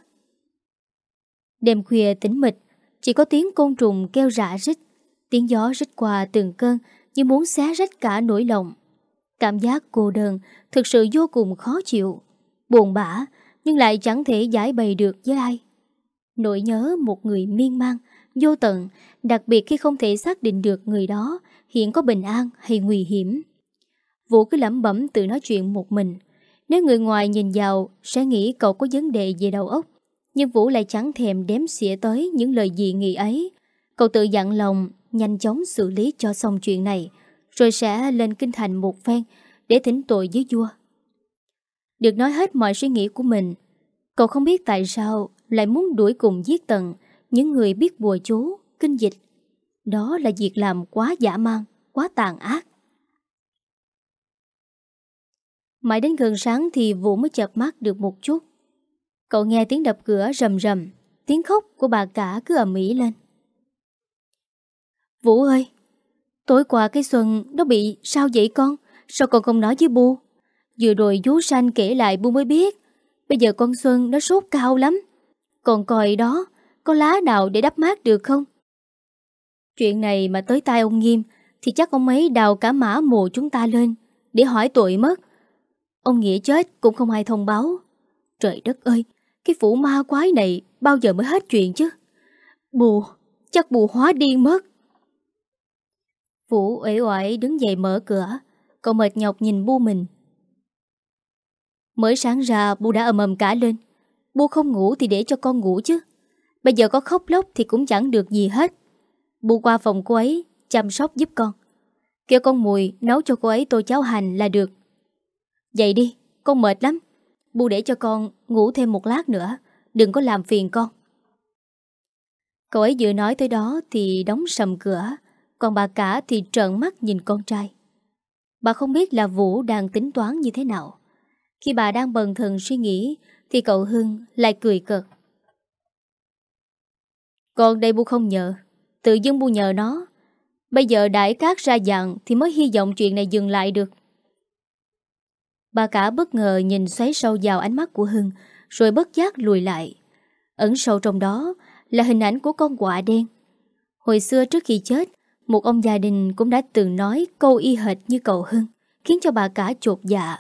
Đêm khuya tĩnh mịch, chỉ có tiếng côn trùng kêu rã rít, tiếng gió rít qua từng cơn như muốn xé rách cả nỗi lòng. Cảm giác cô đơn thực sự vô cùng khó chịu, buồn bã nhưng lại chẳng thể giải bày được với ai. Nỗi nhớ một người miên man, vô tận, đặc biệt khi không thể xác định được người đó hiện có bình an hay nguy hiểm. Vũ cứ lẩm bẩm tự nói chuyện một mình. Nếu người ngoài nhìn vào sẽ nghĩ cậu có vấn đề về đầu óc. Nhưng Vũ lại chẳng thèm đếm xỉa tới những lời dị nghị ấy. Cậu tự dặn lòng nhanh chóng xử lý cho xong chuyện này rồi sẽ lên kinh thành một phen để thỉnh tội với vua. Được nói hết mọi suy nghĩ của mình Cậu không biết tại sao lại muốn đuổi cùng giết tận những người biết bùa chú, kinh dịch đó là việc làm quá giả man, quá tàn ác. Mãi đến gần sáng thì Vũ mới chợp mắt được một chút. Cậu nghe tiếng đập cửa rầm rầm, tiếng khóc của bà cả cứ ầm ĩ lên. Vũ ơi, tối qua cái Xuân nó bị sao vậy con? Sao con không nói với bu? Vừa rồi vú sanh kể lại bu mới biết. Bây giờ con Xuân nó sốt cao lắm. Còn coi đó, có lá nào để đắp mát được không? Chuyện này mà tới tai ông Nghiêm, Thì chắc ông ấy đào cả mã mồ chúng ta lên, Để hỏi tội mất. Ông Nghĩa chết cũng không ai thông báo. Trời đất ơi, Cái phủ ma quái này bao giờ mới hết chuyện chứ? Bù, Chắc bù hóa điên mất. Vũ uể oải đứng dậy mở cửa, Cậu mệt nhọc nhìn bu mình. Mới sáng ra, bu đã ầm ầm cả lên. Bu không ngủ thì để cho con ngủ chứ. Bây giờ có khóc lóc thì cũng chẳng được gì hết. Bu qua phòng cô ấy, Chăm sóc giúp con. Kêu con Mùi nấu cho cô ấy tô cháo hành là được. Dậy đi, Con mệt lắm. Bu để cho con ngủ thêm một lát nữa, Đừng có làm phiền con. Cậu ấy vừa nói tới đó Thì đóng sầm cửa, Còn bà cả thì trợn mắt nhìn con trai. Bà không biết là Vũ đang tính toán như thế nào. Khi bà đang bần thần suy nghĩ, Thì cậu Hưng lại cười cợt. Con đây Bu không nhờ. Tự dưng Bu nhờ nó. Bây giờ đại cát ra dạng Thì mới hy vọng chuyện này dừng lại được. Bà cả bất ngờ nhìn xoáy sâu vào ánh mắt của Hưng, Rồi bất giác lùi lại. Ẩn sâu trong đó Là hình ảnh của con quạ đen. Hồi xưa trước khi chết, Một ông gia đình cũng đã từng nói Câu y hệt như cậu Hưng, Khiến cho bà cả chột dạ.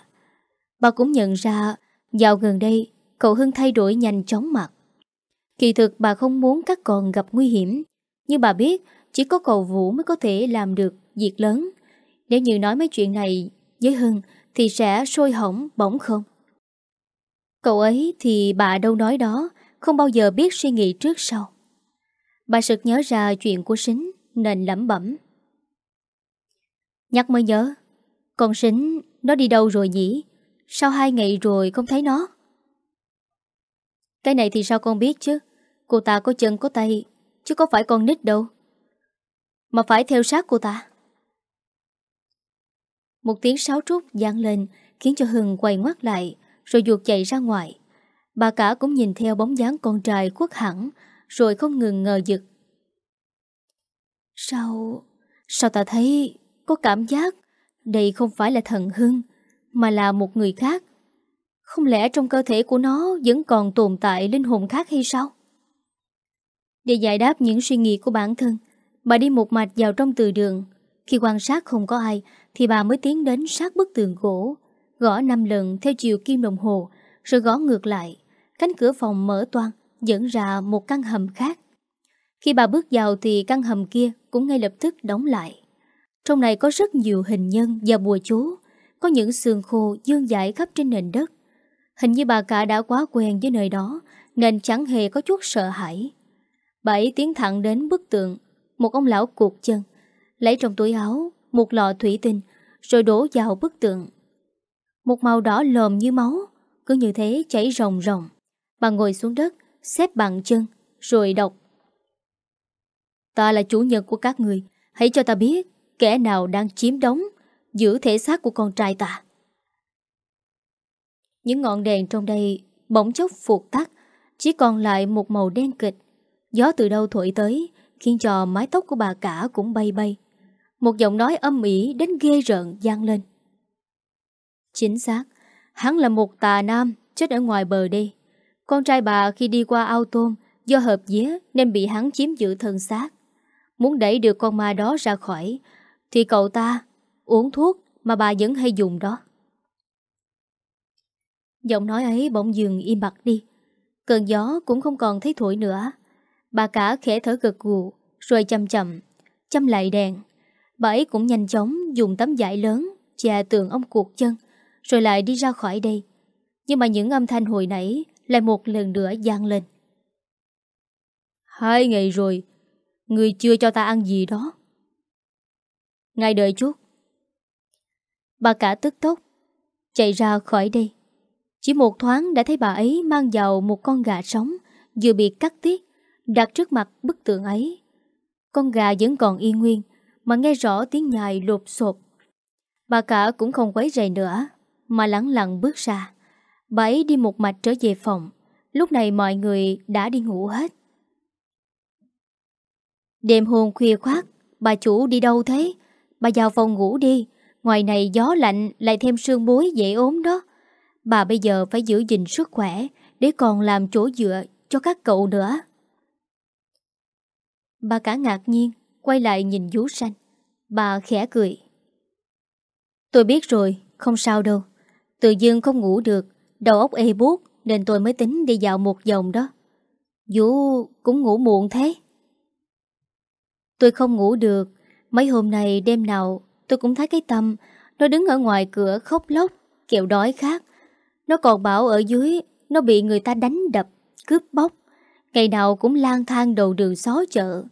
Bà cũng nhận ra, Dạo gần đây, Cậu Hưng thay đổi nhanh chóng mặt. Kỳ thực bà không muốn các con gặp nguy hiểm nhưng bà biết Chỉ có cậu Vũ mới có thể làm được Việc lớn Nếu như nói mấy chuyện này với Hưng thì sẽ sôi hỏng bỗng không. Cậu ấy thì bà đâu nói đó, không bao giờ biết suy nghĩ trước sau. Bà sực nhớ ra chuyện của Sính nên lẩm bẩm. Nhắc mới nhớ, con Sính nó đi đâu rồi nhỉ? Sao hai ngày rồi không thấy nó? Cái này thì sao con biết chứ? Cô ta có chân có tay, chứ có phải con nít đâu. Mà phải theo sát cô ta. Một tiếng sáo trúc gian lên, khiến cho Hưng quay ngoắt lại, rồi ruột chạy ra ngoài. Bà cả cũng nhìn theo bóng dáng con trai khuất hẳn, rồi không ngừng ngờ giật. Sao... sao ta thấy có cảm giác đây không phải là thần Hưng, mà là một người khác? Không lẽ trong cơ thể của nó vẫn còn tồn tại linh hồn khác hay sao? Để giải đáp những suy nghĩ của bản thân, bà đi một mạch vào trong từ đường. Khi quan sát không có ai, thì bà mới tiến đến sát bức tường gỗ, gõ 5 lần theo chiều kim đồng hồ, rồi gõ ngược lại. Cánh cửa phòng mở toan, dẫn ra một căn hầm khác. Khi bà bước vào thì căn hầm kia cũng ngay lập tức đóng lại. Trong này có rất nhiều hình nhân và bùa chú, có những xương khô dương dãi khắp trên nền đất. Hình như bà cả đã quá quen với nơi đó, nên chẳng hề có chút sợ hãi. Bà ấy tiến thẳng đến bức tượng, một ông lão cuột chân, lấy trong túi áo một lọ thủy tinh, rồi đổ vào bức tượng. Một màu đỏ lồm như máu, cứ như thế chảy rồng rồng. Bà ngồi xuống đất, xếp bằng chân, rồi đọc. Ta là chủ nhân của các người, hãy cho ta biết kẻ nào đang chiếm đóng, giữ thể xác của con trai ta. Những ngọn đèn trong đây bỗng chốc phục tắt, chỉ còn lại một màu đen kịch. Gió từ đâu thổi tới, khiến cho mái tóc của bà cả cũng bay bay. Một giọng nói âm ỉ đến ghê rợn gian lên. Chính xác, hắn là một tà nam chết ở ngoài bờ đây. Con trai bà khi đi qua ao tôm do hợp día nên bị hắn chiếm giữ thân xác. Muốn đẩy được con ma đó ra khỏi thì cậu ta uống thuốc mà bà vẫn hay dùng đó. Giọng nói ấy bỗng dừng im bặt đi. Cơn gió cũng không còn thấy thổi nữa. Bà cả khẽ thở gật gù rồi chậm chậm chăm lại đèn Bà ấy cũng nhanh chóng dùng tấm vải lớn chà tường ông cuộc chân rồi lại đi ra khỏi đây. Nhưng mà những âm thanh hồi nãy lại một lần nữa gian lên. Hai ngày rồi, người chưa cho ta ăn gì đó. Ngay đợi chút. Bà cả tức tốc, chạy ra khỏi đây. Chỉ một thoáng đã thấy bà ấy mang vào một con gà sống vừa bị cắt tiết, đặt trước mặt bức tượng ấy. Con gà vẫn còn y nguyên, mà nghe rõ tiếng nhài lột sột. Bà cả cũng không quấy rầy nữa, mà lặng lặng bước ra. Bà ấy đi một mạch trở về phòng, lúc này mọi người đã đi ngủ hết. Đêm hôn khuya khoát, bà chủ đi đâu thế? Bà vào phòng ngủ đi, ngoài này gió lạnh lại thêm sương muối dễ ốm đó. Bà bây giờ phải giữ gìn sức khỏe để còn làm chỗ dựa cho các cậu nữa. Bà cả ngạc nhiên Quay lại nhìn vú xanh Bà khẽ cười. Tôi biết rồi, không sao đâu. Tự dưng không ngủ được Đầu óc ê buốt Nên tôi mới tính đi dạo một vòng đó. Vũ cũng ngủ muộn thế. Tôi không ngủ được. Mấy hôm nay đêm nào Tôi cũng thấy cái tâm Nó đứng ở ngoài cửa khóc lóc Kẹo đói khác Nó còn bảo ở dưới Nó bị người ta đánh đập Cướp bóc. Ngày nào cũng lang thang đầu đường xó chợ.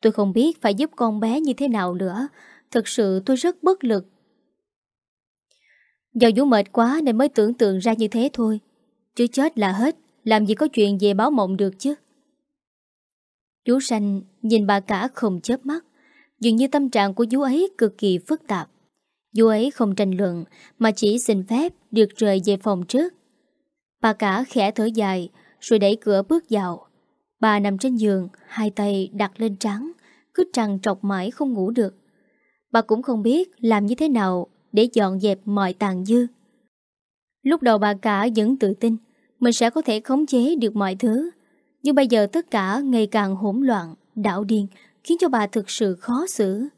Tôi không biết phải giúp con bé như thế nào nữa. Thực sự tôi rất bất lực. Do Vũ mệt quá nên mới tưởng tượng ra như thế thôi. Chứ chết là hết, Làm gì có chuyện về báo mộng được chứ. Chú Sanh nhìn bà cả không chớp mắt. Dường như tâm trạng của chú ấy cực kỳ phức tạp. Chú ấy không tranh luận, Mà chỉ xin phép được rời về phòng trước. Bà cả khẽ thở dài, Rồi đẩy cửa bước vào. Bà nằm trên giường, Hai tay đặt lên trắng Cứ trằn trọc mãi không ngủ được. Bà cũng không biết làm như thế nào Để dọn dẹp mọi tàn dư. Lúc đầu bà cả vẫn tự tin, Mình sẽ có thể khống chế được mọi thứ. Nhưng bây giờ tất cả ngày càng hỗn loạn, Đảo điên, Khiến cho bà thực sự khó xử.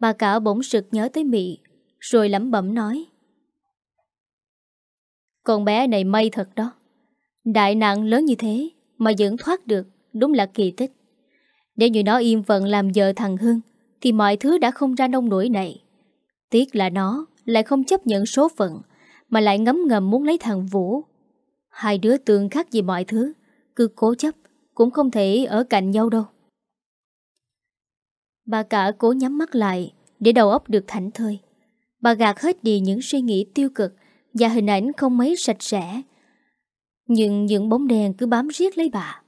Bà cả bỗng sực nhớ tới Mị, Rồi lẩm bẩm nói, Con bé này may thật đó. Đại nạn lớn như thế mà vẫn thoát được, Đúng là kỳ tích. Nếu như nó im phận làm vợ thằng Hưng, Thì mọi thứ đã không ra nông nổi này. Tiếc là nó Lại không chấp nhận số phận, Mà lại ngấm ngầm muốn lấy thằng Vũ. Hai đứa tương khắc vì mọi thứ, Cứ cố chấp, Cũng không thể ở cạnh nhau đâu. Bà cả cố nhắm mắt lại Để đầu óc được thảnh thơi. Bà gạt hết đi những suy nghĩ tiêu cực Và hình ảnh không mấy sạch sẽ nhưng những bóng đèn cứ bám riết lấy bà.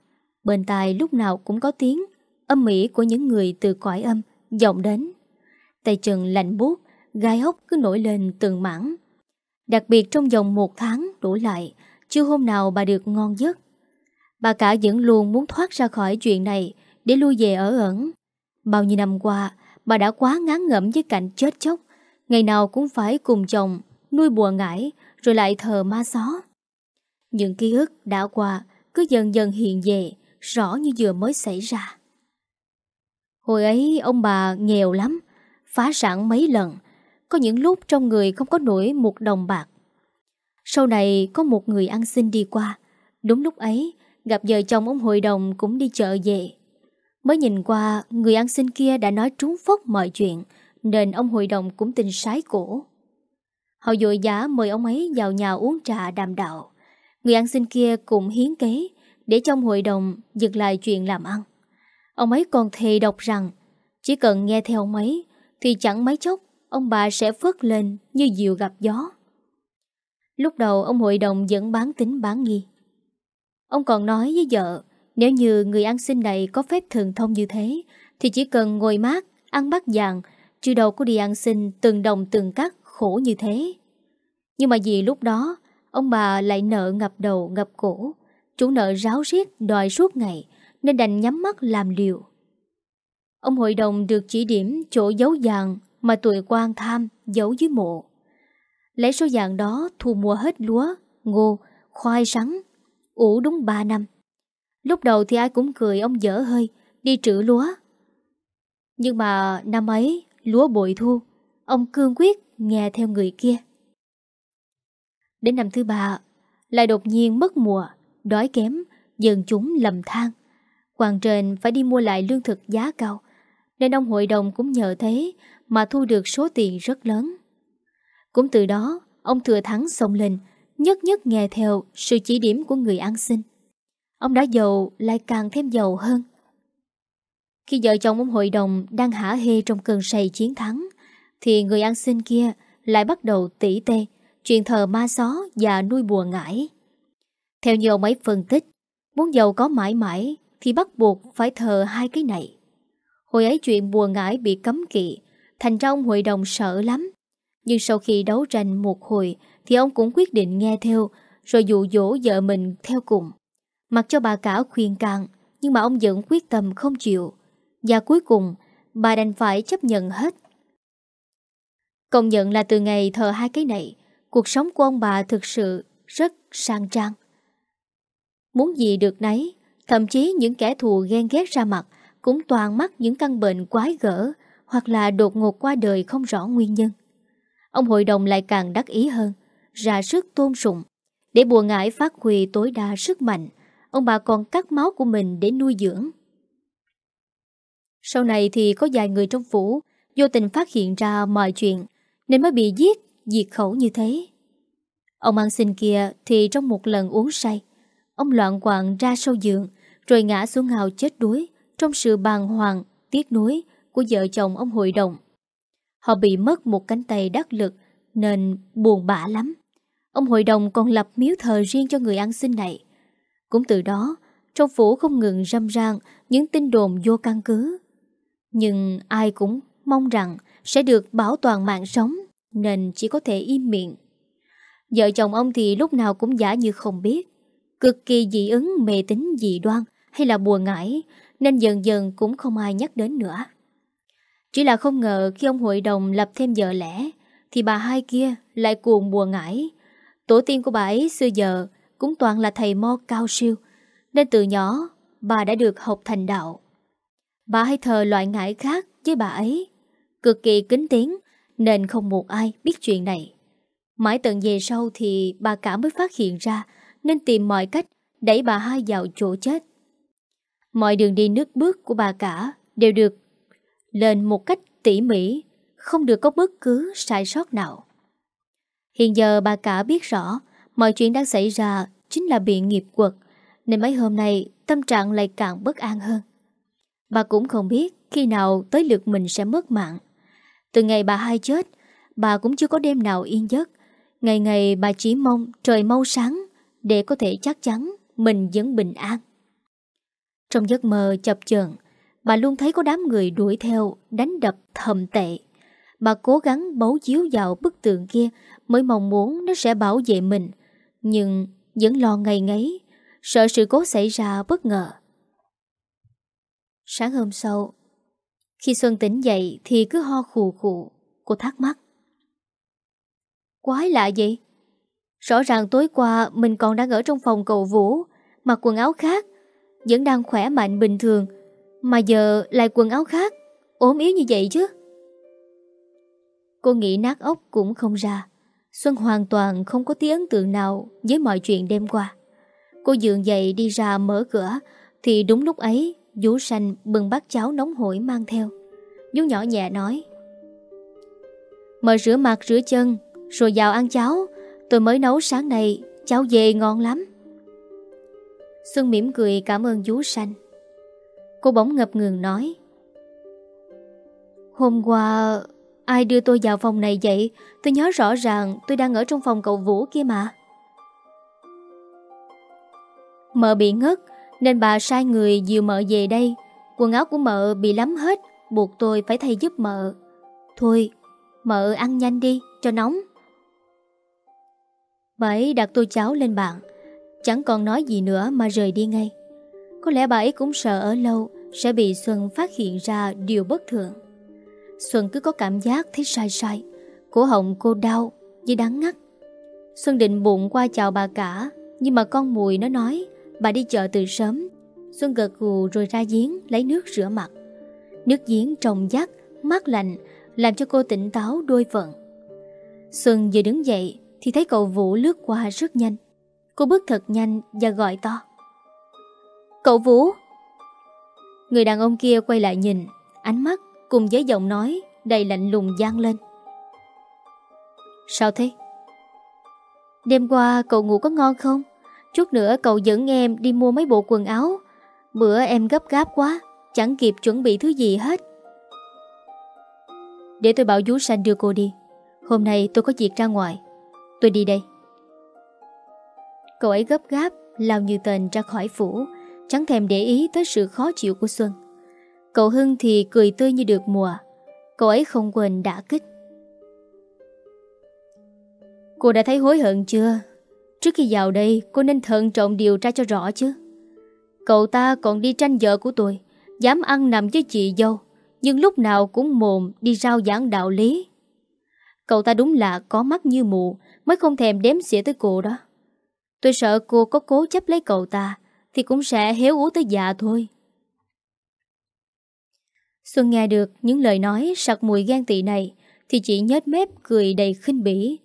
Bên tai lúc nào cũng có tiếng, Âm mỹ của những người từ cõi âm vọng đến. Tay chân lạnh buốt, Gai hốc cứ nổi lên từng mảng. Đặc biệt trong vòng một tháng đổ lại, Chưa hôm nào bà được ngon giấc. Bà cả vẫn luôn muốn thoát ra khỏi chuyện này Để lui về ở ẩn. Bao nhiêu năm qua, Bà đã quá ngán ngẩm với cảnh chết chóc. Ngày nào cũng phải cùng chồng, Nuôi bùa ngải, Rồi lại thờ ma gió những ký ức đã qua, Cứ dần dần hiện về, Rõ như vừa mới xảy ra. Hồi ấy, ông bà nghèo lắm, Phá sản mấy lần, Có những lúc trong người không có nổi một đồng bạc. Sau này, có một người ăn xin đi qua. Đúng lúc ấy, Gặp vợ chồng ông hội đồng cũng đi chợ về. Mới nhìn qua, Người ăn xin kia đã nói trúng phốc mọi chuyện, Nên ông hội đồng cũng tin sái cổ. Họ dội giá mời ông ấy vào nhà uống trà đàm đạo. Người ăn xin kia cũng hiến kế Để trong hội đồng dừng lại chuyện làm ăn. Ông ấy còn thề độc rằng Chỉ cần nghe theo ông ấy Thì chẳng mấy chốc Ông bà sẽ phớt lên như diều gặp gió. Lúc đầu ông hội đồng vẫn bán tính bán nghi. Ông còn nói với vợ Nếu như người ăn xin này có phép thường thông như thế Thì chỉ cần ngồi mát, ăn bát vàng Chứ đâu có đi ăn xin từng đồng từng cắt khổ như thế. Nhưng mà vì lúc đó Ông bà lại nợ ngập đầu ngập cổ. Chủ nợ ráo riết đòi suốt ngày Nên đành nhắm mắt làm liều. Ông hội đồng được chỉ điểm chỗ giấu vàng Mà tuổi quan tham giấu dưới mộ. Lấy số vàng đó thu mua hết lúa, ngô, khoai sắn Ủ đúng 3 năm. Lúc đầu thì ai cũng cười ông dở hơi Đi trữ lúa. Nhưng mà năm ấy Lúa bội thu Ông cương quyết nghe theo người kia. Đến năm thứ ba, Lại đột nhiên mất mùa, Đói kém Dần chúng lầm than. Hoàng trên phải đi mua lại lương thực giá cao, Nên ông hội đồng cũng nhờ thế Mà thu được số tiền rất lớn. Cũng từ đó, Ông thừa thắng xông lên Nhất nhất nghe theo sự chỉ điểm của người ăn xin Ông đã giàu, lại càng thêm giàu hơn. Khi vợ chồng ông hội đồng đang hả hê trong cơn say chiến thắng, Thì người ăn xin kia lại bắt đầu tỉ tê. Chuyện thờ ma gió và nuôi bùa ngải. Theo như ông ấy phân tích, Muốn giàu có mãi mãi Thì bắt buộc phải thờ hai cái này. Hồi ấy chuyện bùa ngải bị cấm kỵ, Thành ra ông hội đồng sợ lắm. Nhưng sau khi đấu tranh một hồi Thì ông cũng quyết định nghe theo, Rồi dụ dỗ vợ mình theo cùng. Mặc cho bà cả khuyên can, Nhưng mà ông vẫn quyết tâm không chịu. Và cuối cùng, Bà đành phải chấp nhận hết. Công nhận là từ ngày thờ hai cái này Cuộc sống của ông bà thực sự Rất sang trang. Muốn gì được nấy, Thậm chí những kẻ thù ghen ghét ra mặt Cũng toàn mắc những căn bệnh quái gở Hoặc là đột ngột qua đời không rõ nguyên nhân. Ông hội đồng lại càng đắc ý hơn, Ra sức tôn sùng. Để bùa ngải phát huy tối đa sức mạnh, Ông bà còn cắt máu của mình để nuôi dưỡng. Sau này thì có vài người trong phủ Vô tình phát hiện ra mọi chuyện Nên mới bị giết Diệt khẩu như thế. Ông ăn xin kia thì trong một lần uống say Ông loạn quạng ra sâu giường Rồi ngã xuống hào chết đuối Trong sự bàng hoàng, tiếc nuối Của vợ chồng ông hội đồng. Họ bị mất một cánh tay đắc lực Nên buồn bã lắm. Ông hội đồng còn lập miếu thờ riêng cho người ăn xin này. Cũng từ đó Trong phủ không ngừng râm ran Những tin đồn vô căn cứ. Nhưng ai cũng mong rằng Sẽ được bảo toàn mạng sống nên chỉ có thể im miệng. Vợ chồng ông thì lúc nào cũng giả như không biết, Cực kỳ dị ứng, mê tín, dị đoan Hay là bùa ngải, Nên dần dần cũng không ai nhắc đến nữa. Chỉ là không ngờ khi ông hội đồng lập thêm vợ lẽ, Thì bà hai kia lại cuồng bùa ngải. Tổ tiên của bà ấy xưa giờ Cũng toàn là thầy mo cao siêu, Nên từ nhỏ Bà đã được học thành đạo. Bà hay thờ loại ngải khác với bà ấy, Cực kỳ kính tiếng nên không một ai biết chuyện này. Mãi tận về sau thì bà cả mới phát hiện ra Nên tìm mọi cách Đẩy bà hai vào chỗ chết. Mọi đường đi nước bước của bà cả Đều được lên một cách tỉ mỉ, Không được có bất cứ sai sót nào. Hiện giờ bà cả biết rõ Mọi chuyện đang xảy ra Chính là bị nghiệp quật, Nên mấy hôm nay tâm trạng lại càng bất an hơn. Bà cũng không biết Khi nào tới lượt mình sẽ mất mạng. Từ ngày bà hai chết, Bà cũng chưa có đêm nào yên giấc. Ngày ngày bà chỉ mong trời mau sáng Để có thể chắc chắn Mình vẫn bình an. Trong giấc mơ chập chờn, Bà luôn thấy có đám người đuổi theo, Đánh đập thầm tệ. Bà cố gắng bấu chiếu vào bức tượng kia Mới mong muốn nó sẽ bảo vệ mình, Nhưng vẫn lo ngày ngấy Sợ sự cố xảy ra bất ngờ. Sáng hôm sau khi Xuân tỉnh dậy Thì cứ ho khù khù, Cô thắc mắc. Quái lạ vậy? Rõ ràng tối qua Mình còn đang ở trong phòng cầu vũ, Mặc quần áo khác, Vẫn đang khỏe mạnh bình thường, Mà giờ lại quần áo khác, ốm yếu như vậy chứ? Cô nghĩ nát ốc cũng không ra. Xuân hoàn toàn không có tí ấn tượng nào Với mọi chuyện đêm qua. Cô dường dậy đi ra mở cửa Thì đúng lúc ấy Vú xanh bừng bát cháo nóng hổi mang theo. Vú nhỏ nhẹ nói, Mời rửa mặt, rửa chân, Rồi vào ăn cháo. Tôi mới nấu sáng nay, Cháo dê ngon lắm. Xuân mỉm cười cảm ơn vú xanh Cô bỗng ngập ngừng nói, Hôm qua Ai đưa tôi vào phòng này vậy? Tôi nhớ rõ ràng tôi đang ở trong phòng cậu Vũ kia mà. Mợ bị ngất nên bà sai người dìu mợ về đây. Quần áo của mợ bị lắm hết, Buộc tôi phải thay giúp mợ. Thôi, mợ ăn nhanh đi, Cho nóng. Bà ấy đặt tô cháo lên bàn. Chẳng còn nói gì nữa mà rời đi ngay. Có lẽ bà ấy cũng sợ ở lâu Sẽ bị Xuân phát hiện ra điều bất thường. Xuân cứ có cảm giác thấy sai sai, Cổ họng cô đau Như đắng ngắt. Xuân định bụng qua chào bà cả, Nhưng mà con mùi nó nói Bà đi chợ từ sớm. Xuân gật gù rồi ra giếng, lấy nước rửa mặt. Nước giếng trong giác Mát lạnh, Làm cho cô tỉnh táo đôi phận Xuân vừa đứng dậy Thì thấy cậu Vũ lướt qua rất nhanh. Cô bước thật nhanh và gọi to. Cậu Vũ. Người đàn ông kia quay lại nhìn, Ánh mắt Cùng với giọng nói đầy lạnh lùng gian lên. Sao thế? Đêm qua cậu ngủ có ngon không? Chút nữa cậu dẫn em đi mua mấy bộ quần áo. Bữa em gấp gáp quá, Chẳng kịp chuẩn bị thứ gì hết. Để tôi bảo vú sanh đưa cô đi. Hôm nay tôi có việc ra ngoài. Tôi đi đây. Cậu ấy gấp gáp, Lao như tên ra khỏi phủ, Chẳng thèm để ý tới sự khó chịu của Xuân. Cậu Hưng thì cười tươi như được mùa. Cậu ấy không quên đã kích. Cô đã thấy hối hận chưa? Trước khi vào đây, cô nên thận trọng điều tra cho rõ chứ. Cậu ta còn đi tranh vợ của tôi, Dám ăn nằm với chị dâu, Nhưng lúc nào cũng mồm đi rao giảng đạo lý. Cậu ta đúng là có mắt như mù, Mới không thèm đếm xỉa tới cô đó. Tôi sợ cô có cố chấp lấy cậu ta, Thì cũng sẽ héo ú tới già thôi. Xuân nghe được những lời nói sặc mùi gan tị này, thì chị nhếch mép cười đầy khinh bỉ.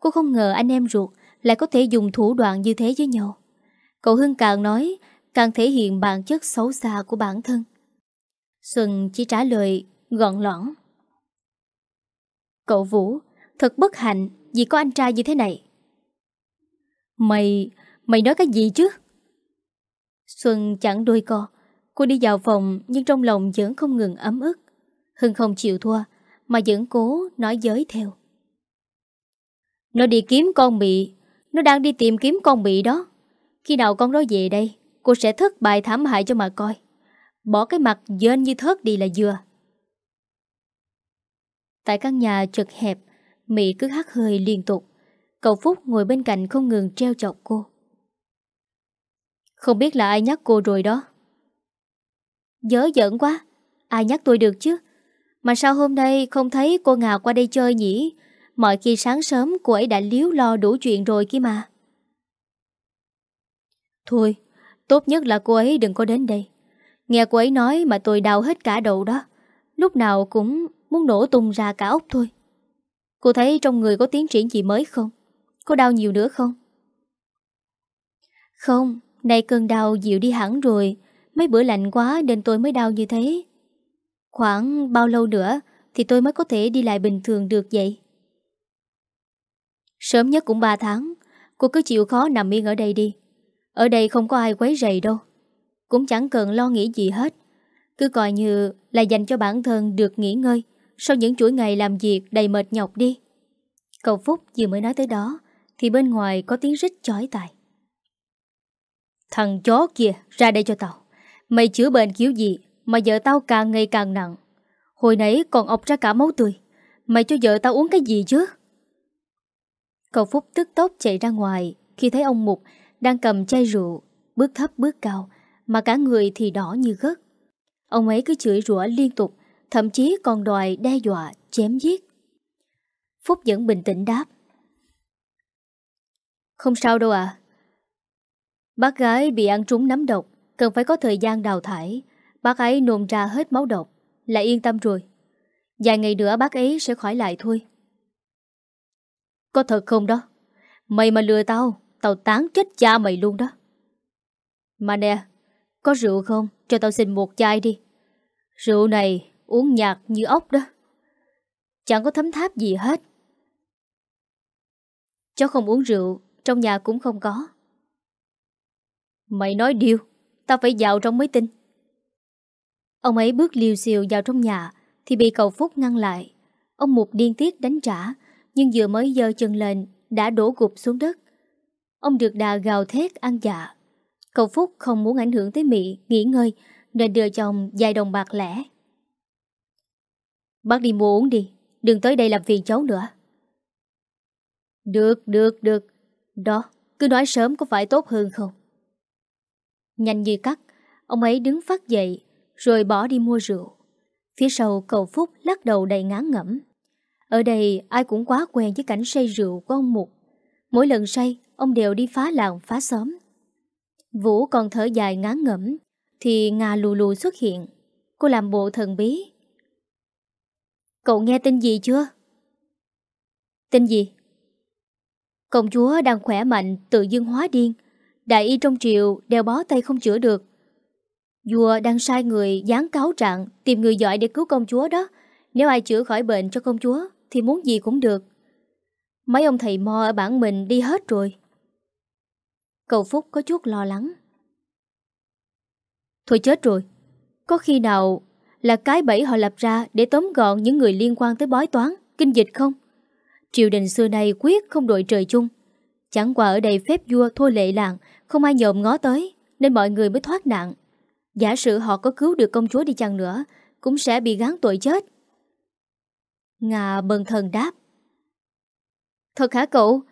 Cô không ngờ anh em ruột lại có thể dùng thủ đoạn như thế với nhau. Cậu Hưng càng nói càng thể hiện bản chất xấu xa của bản thân. Xuân chỉ trả lời gọn lõn. Cậu Vũ, thật bất hạnh vì có anh trai như thế này. Mày, mày nói cái gì chứ? Xuân chẳng đôi co, Cô đi vào phòng nhưng trong lòng vẫn không ngừng ấm ức. Hưng không chịu thua, Mà vẫn cố nói giới theo Nó đi kiếm con bị nó đang đi tìm kiếm con bị đó. Khi nào con đó về đây, Cô sẽ thất bại thảm hại cho mà coi. Bỏ cái mặt dên như thớt đi là vừa. Tại căn nhà chật hẹp Mỹ cứ hắt hơi liên tục. Cậu Phúc ngồi bên cạnh không ngừng treo chọc cô. Không biết là ai nhắc cô rồi đó. Dớ giỡn quá, Ai nhắc tôi được chứ? Mà sao hôm nay không thấy cô Ngà qua đây chơi nhỉ? Mọi khi sáng sớm cô ấy đã liếu lo đủ chuyện rồi kia mà. Thôi Tốt nhất là cô ấy đừng có đến đây. Nghe cô ấy nói mà tôi đau hết cả đầu đó. Lúc nào cũng muốn nổ tung ra cả ốc thôi. Cô thấy trong người có tiến triển gì mới không? Có đau nhiều nữa không? Không, nay cơn đau dịu đi hẳn rồi. Mấy bữa lạnh quá nên tôi mới đau như thế. Khoảng bao lâu nữa Thì tôi mới có thể đi lại bình thường được vậy? Sớm nhất cũng 3 tháng. Cô cứ chịu khó nằm yên ở đây đi. Ở đây không có ai quấy rầy đâu. Cũng chẳng cần lo nghĩ gì hết. Cứ coi như là dành cho bản thân được nghỉ ngơi, Sau những chuỗi ngày làm việc đầy mệt nhọc đi. Cậu Phúc vừa mới nói tới đó, Thì bên ngoài có tiếng rít chói tai. Thằng chó kia, ra đây cho tao. Mày chữa bệnh kiểu gì, Mà vợ tao càng ngày càng nặng. Hồi nãy còn ọc ra cả máu tươi. Mày cho vợ tao uống cái gì chứ? Cậu Phúc tức tốc chạy ra ngoài, Khi thấy ông Mục đang cầm chai rượu, Bước thấp bước cao, Mà cả người thì đỏ như gất Ông ấy cứ chửi rủa liên tục, Thậm chí còn đòi đe dọa, chém giết. Phúc vẫn bình tĩnh đáp. Không sao đâu à Bác gái bị ăn trúng nấm độc, Cần phải có thời gian đào thải. Bác ấy nôn ra hết máu độc. Là yên tâm rồi. Vài ngày nữa bác ấy sẽ khỏi lại thôi. Có thật không đó? Mày mà lừa tao Tao tán chết cha mày luôn đó. Mà nè, Có rượu không? Cho tao xin một chai đi. Rượu này uống nhạt như ốc đó. Chẳng có thấm tháp gì hết. Cháu không uống rượu, Trong nhà cũng không có. Mày nói điều, Tao phải vào trong mới tin. Ông ấy bước liều xiều vào trong nhà Thì bị cậu Phúc ngăn lại. Ông Mục điên tiết đánh trả nhưng vừa mới giơ chân lên Đã đổ gục xuống đất. Ông được đà gào thét ăn dạ. Cậu Phúc không muốn ảnh hưởng tới Mỹ Nghỉ ngơi Nên đưa chồng vài đồng bạc lẻ. Bác đi mua uống đi Đừng tới đây làm phiền cháu nữa. Được, được, được. Đó, cứ nói sớm có phải tốt hơn không? Nhanh như cắt Ông ấy đứng phát dậy Rồi bỏ đi mua rượu. Phía sau cầu Phúc lắc đầu đầy ngán ngẩm. Ở đây, ai cũng quá quen với cảnh say rượu của ông Mục. Mỗi lần say, Ông đều đi phá làng, phá xóm. Vũ còn thở dài ngán ngẩm, Thì Nga lù lù xuất hiện. Cô làm bộ thần bí. Cậu nghe tin gì chưa? Tin gì? Công chúa đang khỏe mạnh, tự dưng hóa điên. Đại y trong triều đeo bó tay không chữa được. Vua đang sai người dán cáo trạng Tìm người giỏi để cứu công chúa đó. Nếu ai chữa khỏi bệnh cho công chúa thì muốn gì cũng được. Mấy ông thầy mo ở bản mình đi hết rồi. Cầu Phúc có chút lo lắng. Thôi chết rồi. Có khi nào là cái bẫy họ lập ra Để tóm gọn những người liên quan tới bói toán, Kinh dịch không? Triều đình xưa nay quyết không đội trời chung. Chẳng qua ở đây phép vua thua lệ làng, Không ai nhộm ngó tới, Nên mọi người mới thoát nạn. Giả sử họ có cứu được công chúa đi chăng nữa, Cũng sẽ bị gán tội chết. Ngà bần thần đáp. Thật hả cậu?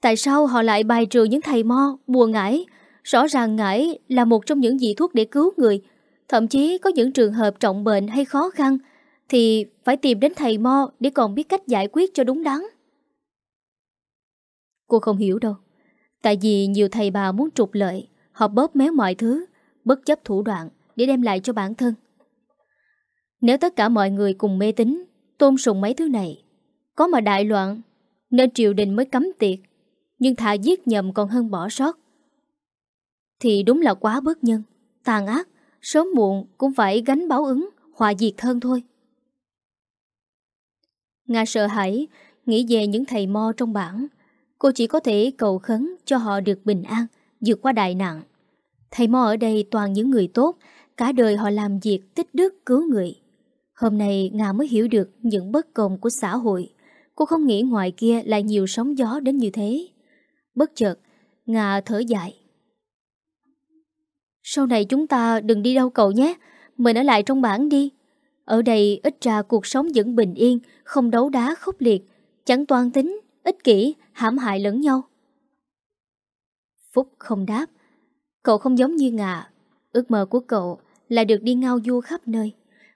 Tại sao họ lại bài trừ những thầy mo, Bùa ngải? Rõ ràng ngải là một trong những dị thuốc để cứu người. Thậm chí có những trường hợp trọng bệnh hay khó khăn Thì phải tìm đến thầy mo Để còn biết cách giải quyết cho đúng đắn. Cô không hiểu đâu. Tại vì nhiều thầy bà muốn trục lợi, Họ bóp méo mọi thứ, Bất chấp thủ đoạn để đem lại cho bản thân. Nếu tất cả mọi người cùng mê tín Tôn sùng mấy thứ này Có mà đại loạn Nên triều đình mới cấm tiệc, Nhưng thà giết nhầm còn hơn bỏ sót Thì đúng là quá bất nhân Tàn ác Sớm muộn cũng phải gánh báo ứng Hòa diệt thân thôi Nga sợ hãi Nghĩ về những thầy mo trong bản Cô chỉ có thể cầu khấn cho họ được bình an, vượt qua đại nạn. Thầy Mo ở đây toàn những người tốt, cả đời họ làm việc tích đức cứu người. Hôm nay Nga mới hiểu được những bất công của xã hội. Cô không nghĩ ngoài kia lại nhiều sóng gió đến như thế. Bất chợt, Nga thở dài. Sau này chúng ta đừng đi đâu cậu nhé. Mình ở lại trong bản đi. Ở đây ít ra cuộc sống vẫn bình yên, không đấu đá khốc liệt, chẳng toan tính, ích kỷ, hãm hại lẫn nhau. Phúc không đáp. Cậu không giống như Ngà. Ước mơ của cậu là được đi ngao du khắp nơi.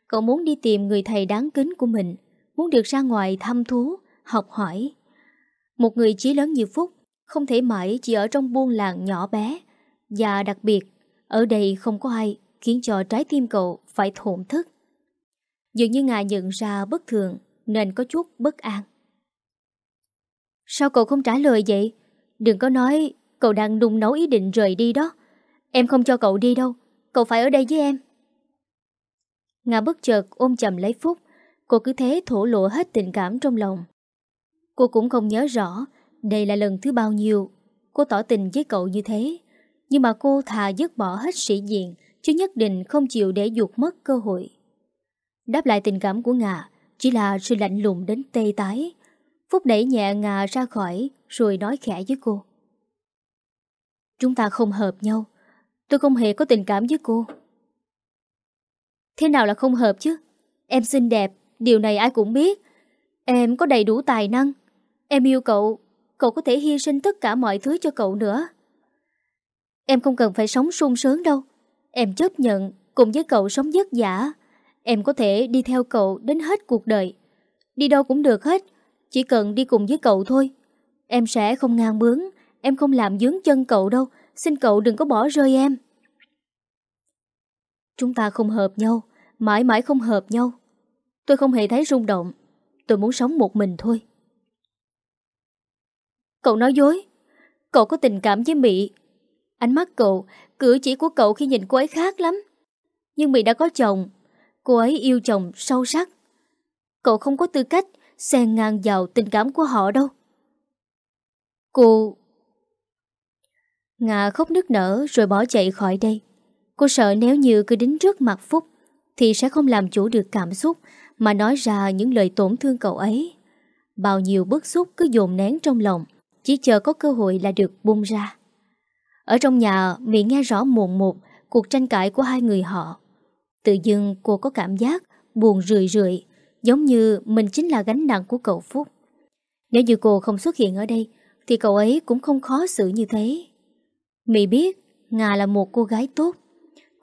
Cậu muốn đi tìm người thầy đáng kính của mình, muốn được ra ngoài thăm thú, học hỏi. Một người chí lớn như Phúc không thể mãi chỉ ở trong buôn làng nhỏ bé. Và đặc biệt, ở đây không có ai khiến cho trái tim cậu phải thổn thức. Dường như ngài nhận ra bất thường nên có chút bất an. Sao cậu không trả lời vậy? Đừng có nói cậu đang đùng nấu ý định rời đi đó. Em không cho cậu đi đâu, cậu phải ở đây với em. Ngà bất chợt ôm chầm lấy Phúc, cô cứ thế thổ lộ hết tình cảm trong lòng. Cô cũng không nhớ rõ đây là lần thứ bao nhiêu cô tỏ tình với cậu như thế. Nhưng mà cô thà dứt bỏ hết sĩ diện chứ nhất định không chịu để dục mất cơ hội. Đáp lại tình cảm của Ngà chỉ là sự lạnh lùng đến tê tái. Phúc đẩy nhẹ Ngà ra khỏi rồi nói khẽ với cô. Chúng ta không hợp nhau. Tôi không hề có tình cảm với cô. Thế nào là không hợp chứ? Em xinh đẹp, điều này ai cũng biết. Em có đầy đủ tài năng. Em yêu cậu, cậu có thể hy sinh tất cả mọi thứ cho cậu nữa. Em không cần phải sống sung sướng đâu. Em chấp nhận cùng với cậu sống vất vả. Em có thể đi theo cậu đến hết cuộc đời. Đi đâu cũng được hết, chỉ cần đi cùng với cậu thôi. Em sẽ không ngang bướng, em không làm dướng chân cậu đâu, xin cậu đừng có bỏ rơi em. Chúng ta không hợp nhau, mãi mãi không hợp nhau. Tôi không hề thấy rung động, tôi muốn sống một mình thôi. Cậu nói dối, cậu có tình cảm với mỹ Ánh mắt cậu, cử chỉ của cậu khi nhìn cô ấy khác lắm. Nhưng mỹ đã có chồng, cô ấy yêu chồng sâu sắc. Cậu không có tư cách xen ngang vào tình cảm của họ đâu. Cô... Ngà khóc nức nở rồi bỏ chạy khỏi đây. Cô sợ nếu như cứ đứng trước mặt Phúc thì sẽ không làm chủ được cảm xúc mà nói ra những lời tổn thương cậu ấy. Bao nhiêu bức xúc cứ dồn nén trong lòng, chỉ chờ có cơ hội là được bung ra. Ở trong nhà, Mỹ nghe rõ muộn một cuộc tranh cãi của hai người họ. Tự dưng cô có cảm giác buồn rười rượi, giống như mình chính là gánh nặng của cậu Phúc. Nếu như cô không xuất hiện ở đây, thì cậu ấy cũng không khó xử như thế. Mỹ biết Nga là một cô gái tốt.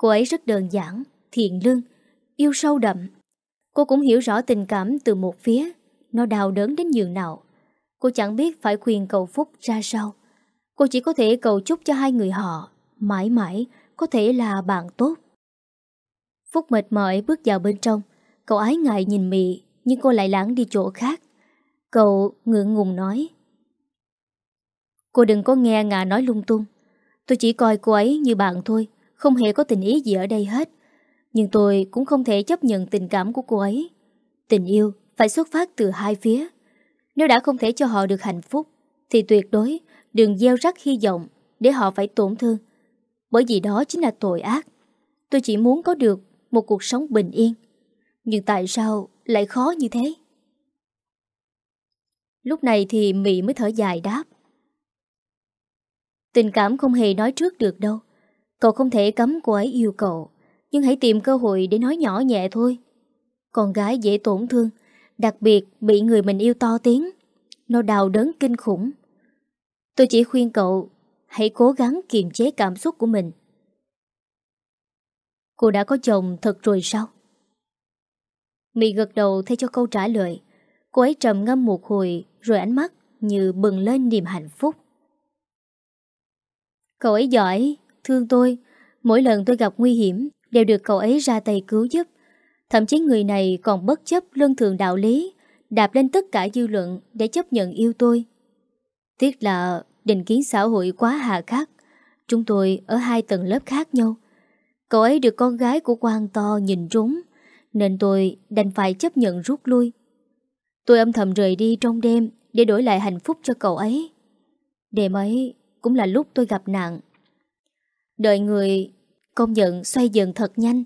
Cô ấy rất đơn giản, thiện lương, yêu sâu đậm. Cô cũng hiểu rõ tình cảm từ một phía, nó đau đớn đến nhường nào. Cô chẳng biết phải khuyên cầu Phúc ra sao. Cô chỉ có thể cầu chúc cho hai người họ mãi mãi có thể là bạn tốt. Phúc mệt mỏi bước vào bên trong. Cậu ái ngại nhìn Mị nhưng cô lại lãng đi chỗ khác. Cậu ngượng ngùng nói. Cô đừng có nghe ngà nói lung tung. Tôi chỉ coi cô ấy như bạn thôi, không hề có tình ý gì ở đây hết. Nhưng tôi cũng không thể chấp nhận tình cảm của cô ấy. Tình yêu phải xuất phát từ hai phía. Nếu đã không thể cho họ được hạnh phúc, thì tuyệt đối đừng gieo rắc hy vọng để họ phải tổn thương. Bởi vì đó chính là tội ác. Tôi chỉ muốn có được một cuộc sống bình yên. Nhưng tại sao lại khó như thế? Lúc này thì Mỹ mới thở dài đáp. Tình cảm không hề nói trước được đâu. Cậu không thể cấm cô ấy yêu cậu. Nhưng hãy tìm cơ hội để nói nhỏ nhẹ thôi. Con gái dễ tổn thương, đặc biệt bị người mình yêu to tiếng. Nó đào đớn kinh khủng. Tôi chỉ khuyên cậu hãy cố gắng kiềm chế cảm xúc của mình. Cô đã có chồng thật rồi sao? Mị gật đầu thay cho câu trả lời. Cô ấy trầm ngâm một hồi rồi ánh mắt như bừng lên niềm hạnh phúc. Cậu ấy giỏi, thương tôi. Mỗi lần tôi gặp nguy hiểm đều được cậu ấy ra tay cứu giúp. Thậm chí người này còn bất chấp luân thường đạo lý, đạp lên tất cả dư luận để chấp nhận yêu tôi. Tiếc là định kiến xã hội quá hà khắc. Chúng tôi ở hai tầng lớp khác nhau. Cậu ấy được con gái của quan to nhìn trúng, nên tôi đành phải chấp nhận rút lui. Tôi âm thầm rời đi trong đêm để đổi lại hạnh phúc cho cậu ấy. Đêm ấy cũng là lúc tôi gặp nạn. Đợi người công nhận xoay dần thật nhanh,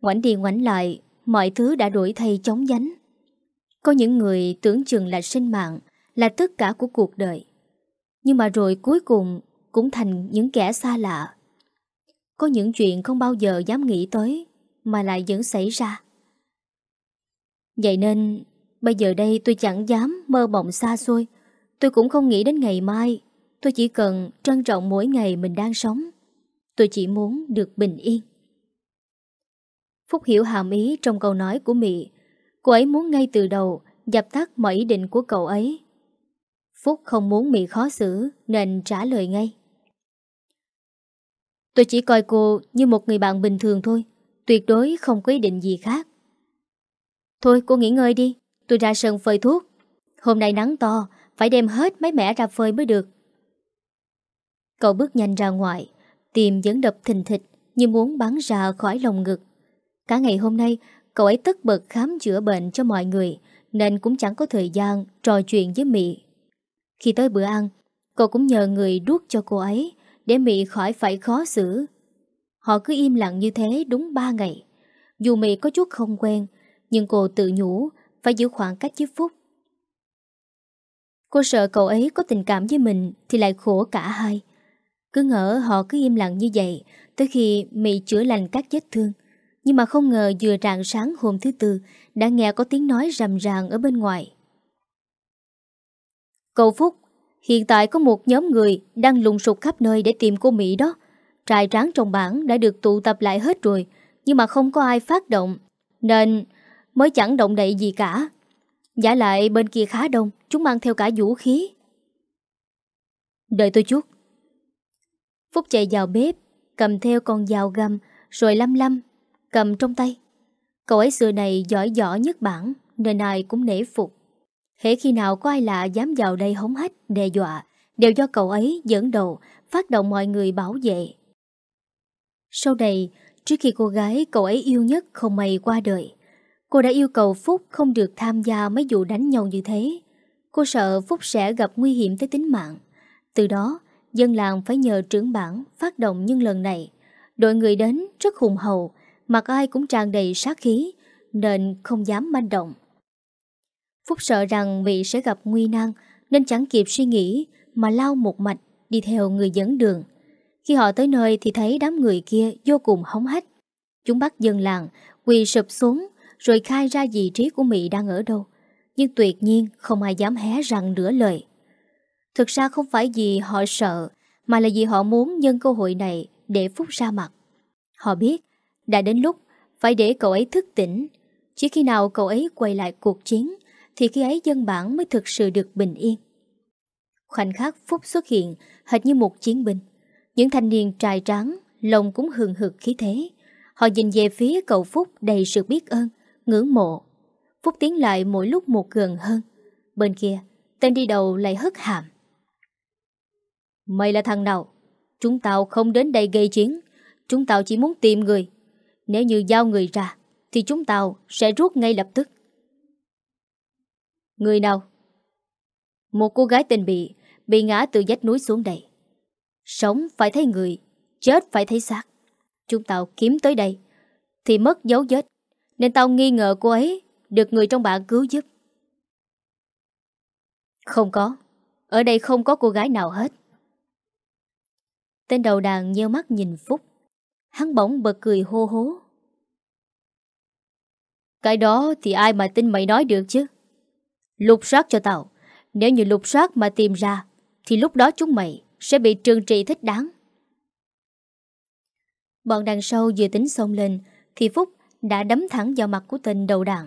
ngoảnh đi ngoảnh lại, mọi thứ đã đổi thay chóng vánh. Có những người tưởng chừng là sinh mạng, là tất cả của cuộc đời. Nhưng mà rồi cuối cùng cũng thành những kẻ xa lạ. Có những chuyện không bao giờ dám nghĩ tới, mà lại vẫn xảy ra. Vậy nên, bây giờ đây tôi chẳng dám mơ mộng xa xôi. Tôi cũng không nghĩ đến ngày mai. Tôi chỉ cần trân trọng mỗi ngày mình đang sống. Tôi chỉ muốn được bình yên. Phúc hiểu hàm ý trong câu nói của Mị. Cô ấy muốn ngay từ đầu dập tắt mọi ý định của cậu ấy. Phúc không muốn Mị khó xử nên trả lời ngay. Tôi chỉ coi cô như một người bạn bình thường thôi. Tuyệt đối không có ý định gì khác. Thôi cô nghỉ ngơi đi, tôi ra sân phơi thuốc. Hôm nay nắng to, phải đem hết mấy mẻ ra phơi mới được. Cậu bước nhanh ra ngoài, tim vẫn đập thình thịch như muốn bắn ra khỏi lồng ngực. Cả ngày hôm nay, cậu ấy tất bật khám chữa bệnh cho mọi người, nên cũng chẳng có thời gian trò chuyện với Mỹ. Khi tới bữa ăn, cậu cũng nhờ người đuốc cho cô ấy, để Mỹ khỏi phải khó xử. Họ cứ im lặng như thế đúng 3 ngày. Dù Mỹ có chút không quen, nhưng cô tự nhủ phải giữ khoảng cách với Phúc. Cô sợ cậu ấy có tình cảm với mình thì lại khổ cả hai. Cứ ngỡ họ cứ im lặng như vậy tới khi Mị chữa lành các vết thương. Nhưng mà không ngờ vừa rạng sáng hôm thứ tư đã nghe có tiếng nói rầm ràng ở bên ngoài. Cậu Phúc, hiện tại có một nhóm người đang lùng sục khắp nơi để tìm cô Mỹ đó. Trại tráng trong bản đã được tụ tập lại hết rồi, nhưng mà không có ai phát động, nên mới chẳng động đậy gì cả. Giả lại bên kia khá đông, chúng mang theo cả vũ khí. Đợi tôi chút. Phúc chạy vào bếp, cầm theo con dao găm, rồi lăm lăm, cầm trong tay. Cậu ấy xưa này giỏi giỏ nhất bản, nên ai cũng nể phục. Hễ khi nào có ai lạ dám vào đây hống hách, đe dọa, đều do cậu ấy dẫn đầu, phát động mọi người bảo vệ. Sau này, trước khi cô gái cậu ấy yêu nhất không may qua đời, cô đã yêu cầu Phúc không được tham gia mấy vụ đánh nhau như thế. Cô sợ Phúc sẽ gặp nguy hiểm tới tính mạng. Từ đó, dân làng phải nhờ trưởng bản phát động nhưng lần này, đội người đến rất hùng hậu, mặt ai cũng tràn đầy sát khí, nên không dám manh động. Phúc sợ rằng Mỹ sẽ gặp nguy nan, nên chẳng kịp suy nghĩ mà lao một mạch đi theo người dẫn đường. Khi họ tới nơi thì thấy đám người kia vô cùng hống hách. Chúng bắt dân làng, quỳ sụp xuống rồi khai ra vị trí của Mỹ đang ở đâu. Nhưng tuyệt nhiên không ai dám hé răng nửa lời. Thực ra không phải vì họ sợ, mà là vì họ muốn nhân cơ hội này để Phúc ra mặt. Họ biết, đã đến lúc phải để cậu ấy thức tỉnh. Chỉ khi nào cậu ấy quay lại cuộc chiến, thì khi ấy dân bản mới thực sự được bình yên. Khoảnh khắc Phúc xuất hiện hệt như một chiến binh. Những thanh niên trai tráng, lòng cũng hừng hực khí thế. Họ nhìn về phía cậu Phúc đầy sự biết ơn, ngưỡng mộ. Phúc tiến lại mỗi lúc một gần hơn. Bên kia, tên đi đầu lại hất hàm. Mày là thằng nào? Chúng tao không đến đây gây chiến. Chúng tao chỉ muốn tìm người. Nếu như giao người ra, thì chúng tao sẽ rút ngay lập tức. Người nào? Một cô gái tên Bị, bị ngã từ vách núi xuống đây. Sống phải thấy người, chết phải thấy xác. Chúng tao kiếm tới đây, thì mất dấu vết, nên tao nghi ngờ cô ấy được người trong bạn cứu giúp. Không có, ở đây không có cô gái nào hết. Tên đầu đàn nheo mắt nhìn Phúc. Hắn bỗng bật cười hô hố. Cái đó thì ai mà tin mày nói được chứ? Lục soát cho tao. Nếu như lục soát mà tìm ra, thì lúc đó chúng mày sẽ bị trừng trị thích đáng. Bọn đằng sau vừa tính xông lên, thì Phúc đã đấm thẳng vào mặt của tên đầu đàn.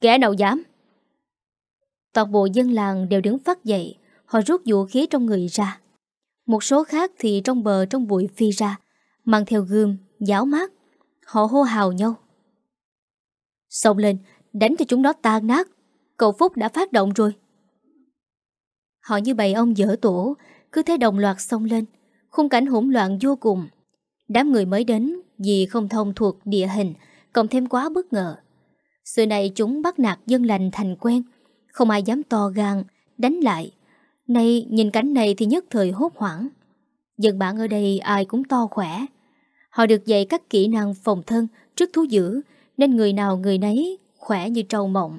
Kẻ nào dám? Toàn bộ dân làng đều đứng phát dậy, họ rút vũ khí trong người ra. Một số khác thì trong bờ trong bụi phi ra, mang theo gươm, giáo mát. Họ hô hào nhau. Xông lên, đánh cho chúng nó tan nát. Cậu Phúc đã phát động rồi. Họ như bầy ông dở tổ, cứ thế đồng loạt xông lên. Khung cảnh hỗn loạn vô cùng. Đám người mới đến vì không thông thuộc địa hình, cộng thêm quá bất ngờ. Xưa này chúng bắt nạt dân lành thành quen, không ai dám to gan, đánh lại. Nay nhìn cảnh này thì nhất thời hốt hoảng. Dân bản ở đây ai cũng to khỏe. Họ được dạy các kỹ năng phòng thân, trước thú dữ Nên người nào người nấy khỏe như trâu mộng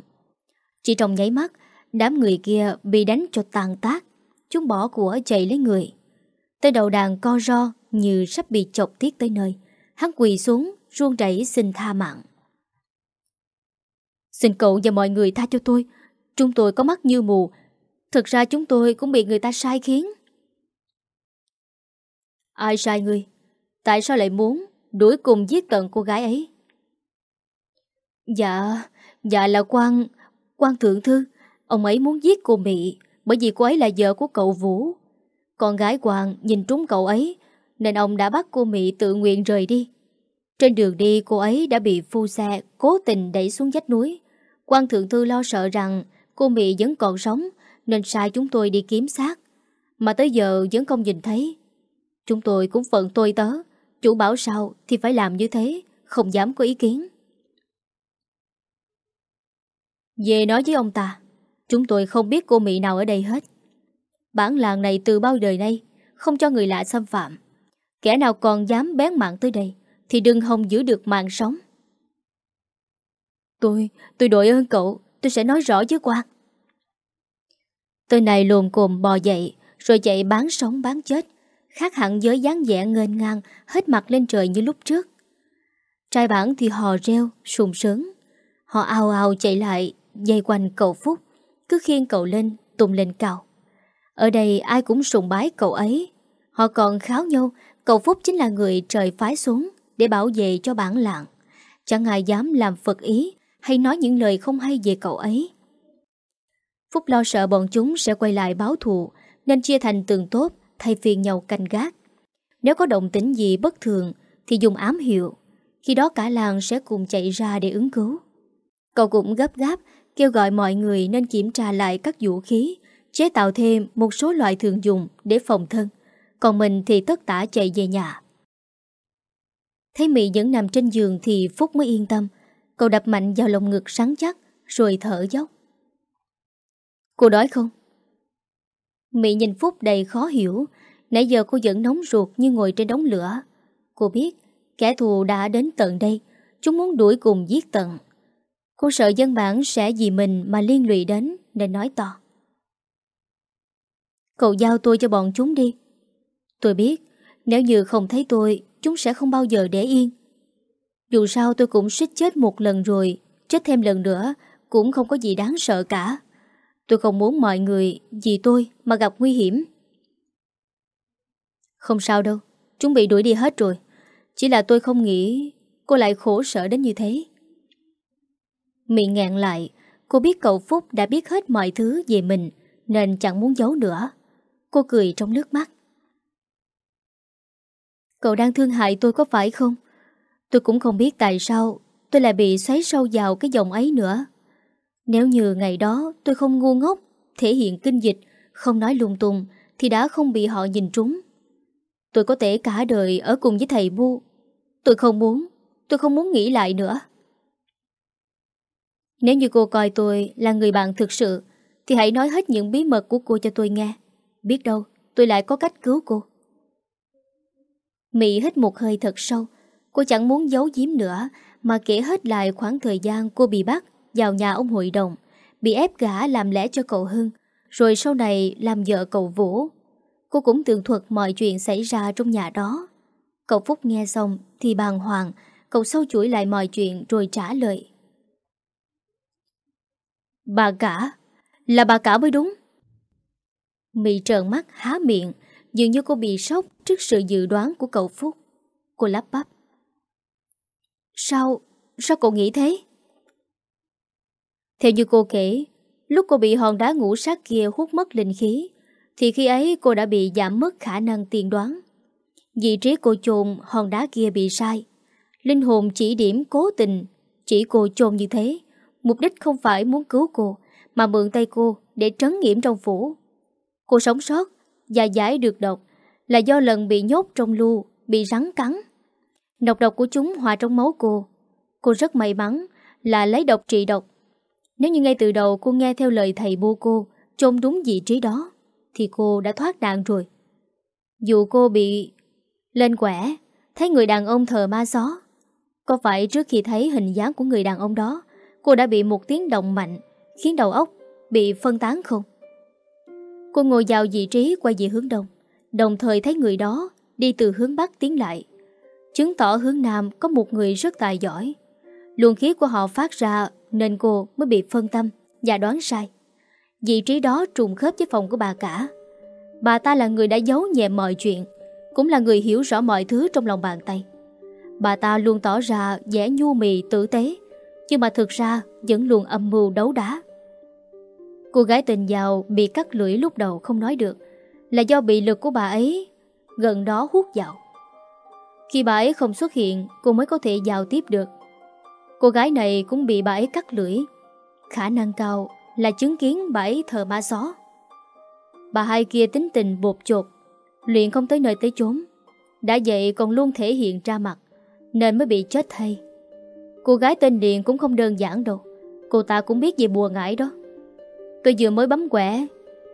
Chỉ trong nháy mắt, Đám người kia bị đánh cho tàn tác, Chúng bỏ của chạy lấy người Tới đầu đàn co ro Như sắp bị chọc tiết tới nơi, Hắn quỳ xuống, ruông rảy xin tha mạng Xin cậu và mọi người tha cho tôi, Chúng tôi có mắt như mù Thực ra chúng tôi cũng bị người ta sai khiến Ai sai ngươi? Tại sao lại muốn đuổi cùng giết tận cô gái ấy? Dạ, dạ là quan, quan thượng thư. Ông ấy muốn giết cô mỹ, bởi vì cô ấy là vợ của cậu Vũ. Con gái Hoàng nhìn trúng cậu ấy nên ông đã bắt cô mỹ tự nguyện rời đi. Trên đường đi cô ấy đã bị phu xe cố tình đẩy xuống vách núi. quan thượng thư lo sợ rằng cô mỹ vẫn còn sống nên sai chúng tôi đi kiếm xác. Mà tới giờ vẫn không nhìn thấy. Chúng tôi cũng phận tôi tớ. Chủ bảo sao thì phải làm như thế, không dám có ý kiến. Về nói với ông ta, chúng tôi không biết cô Mỹ nào ở đây hết. Bản làng này từ bao đời nay, không cho người lạ xâm phạm. Kẻ nào còn dám bén mạng tới đây, thì đừng hòng giữ được mạng sống. Tôi, tôi đội ơn cậu, tôi sẽ nói rõ với quan. Tên này lồn cồm bò dậy, rồi chạy bán sống bán chết, khác hẳn với dáng vẻ ngênh ngang, hết mặt lên trời như lúc trước. Trai bản thì hò reo, sùng sướng. Họ ao ao chạy lại, dây quanh cậu Phúc, cứ khiêng cậu lên, tung lên cao. Ở đây ai cũng sùng bái cậu ấy. Họ còn kháo nhau, cậu Phúc chính là người trời phái xuống để bảo vệ cho bản làng. Chẳng ai dám làm phật ý hay nói những lời không hay về cậu ấy. Phúc lo sợ bọn chúng sẽ quay lại báo thù nên chia thành từng tốt thay phiên nhau canh gác. Nếu có động tĩnh gì bất thường thì dùng ám hiệu. Khi đó cả làng sẽ cùng chạy ra để ứng cứu. Cậu cũng gấp gáp kêu gọi mọi người nên kiểm tra lại các vũ khí, chế tạo thêm một số loại thường dùng để phòng thân. Còn mình thì tất tả chạy về nhà. Thấy Mỹ vẫn nằm trên giường thì Phúc mới yên tâm. Cậu đập mạnh vào lồng ngực sáng chắc rồi thở dốc. Cô đói không? Mỹ nhìn Phúc đầy khó hiểu. Nãy giờ cô vẫn nóng ruột như ngồi trên đống lửa. Cô biết, Kẻ thù đã đến tận đây. Chúng muốn đuổi cùng giết tận. Cô sợ dân bản sẽ vì mình mà liên lụy đến, Nên nói to. Cậu giao tôi cho bọn chúng đi. Tôi biết, Nếu như không thấy tôi, Chúng sẽ không bao giờ để yên. Dù sao tôi cũng suýt chết một lần rồi, Chết thêm lần nữa, Cũng không có gì đáng sợ cả. Tôi không muốn mọi người vì tôi mà gặp nguy hiểm. Không sao đâu, chúng bị đuổi đi hết rồi. Chỉ là tôi không nghĩ cô lại khổ sở đến như thế. Miệng ngạn lại, cô biết cậu Phúc đã biết hết mọi thứ về mình nên chẳng muốn giấu nữa. Cô cười trong nước mắt. Cậu đang thương hại tôi có phải không? Tôi cũng không biết tại sao tôi lại bị xoáy sâu vào cái dòng ấy nữa. Nếu như ngày đó tôi không ngu ngốc, thể hiện kinh dịch, không nói lung tung, thì đã không bị họ nhìn trúng. Tôi có thể cả đời ở cùng với thầy Bu. Tôi không muốn, tôi không muốn nghĩ lại nữa. Nếu như cô coi tôi là người bạn thực sự, thì hãy nói hết những bí mật của cô cho tôi nghe. Biết đâu, tôi lại có cách cứu cô. Mỹ hít một hơi thật sâu. Cô chẳng muốn giấu giếm nữa, mà kể hết lại khoảng thời gian cô bị bắt vào nhà ông hội đồng, bị ép gả làm lẽ cho cậu Hưng, rồi sau này làm vợ cậu Vũ. Cô cũng tường thuật mọi chuyện xảy ra trong nhà đó. Cậu Phúc nghe xong thì bàng hoàng, cậu sâu chuỗi lại mọi chuyện rồi trả lời. Bà cả, là bà cả mới đúng. Mị trợn mắt há miệng, dường như cô bị sốc trước sự dự đoán của cậu Phúc. Cô lắp bắp. Sao, sao cậu nghĩ thế? Theo như cô kể, lúc cô bị hòn đá ngũ sắc kia hút mất linh khí, thì khi ấy cô đã bị giảm mất khả năng tiên đoán. Vị trí cô chôn hòn đá kia bị sai. Linh hồn chỉ điểm cố tình, chỉ cô chôn như thế. Mục đích không phải muốn cứu cô, mà mượn tay cô để trấn nghiệm trong phủ. Cô sống sót và giải được độc là do lần bị nhốt trong lu, bị rắn cắn. Độc độc của chúng hòa trong máu cô. Cô rất may mắn là lấy độc trị độc nếu như ngay từ đầu cô nghe theo lời thầy bô cô, trông đúng vị trí đó, thì cô đã thoát nạn rồi. Dù cô bị lên quẻ, thấy người đàn ông thờ ma gió, Có phải trước khi thấy hình dáng của người đàn ông đó Cô đã bị một tiếng động mạnh Khiến đầu óc bị phân tán không? Cô ngồi vào vị trí quay về hướng đông Đồng thời thấy người đó Đi từ hướng bắc tiến lại. Chứng tỏ hướng nam có một người rất tài giỏi. Luồng khí của họ phát ra nên cô mới bị phân tâm Và đoán sai. Vị trí đó trùng khớp với phòng của bà cả. Bà ta là người đã giấu nhẹm mọi chuyện, Cũng là người hiểu rõ mọi thứ trong lòng bàn tay. Bà ta luôn tỏ ra vẻ nhu mì, tử tế, Nhưng mà thực ra vẫn luôn âm mưu đấu đá. Cô gái tình giàu bị cắt lưỡi lúc đầu không nói được, Là do bị lực của bà ấy gần đó hút vào. Khi bà ấy không xuất hiện, cô mới có thể giao tiếp được. Cô gái này cũng bị bà ấy cắt lưỡi. Khả năng cao là chứng kiến bà ấy thờ ma gió. Bà hai kia tính tình bột chột, Luyện không tới nơi tới chốn. Đã vậy còn luôn thể hiện ra mặt, Nên mới bị chết thay. Cô gái tên Điền cũng không đơn giản đâu, Cô ta cũng biết về bùa ngải đó. Tôi vừa mới bấm quẻ,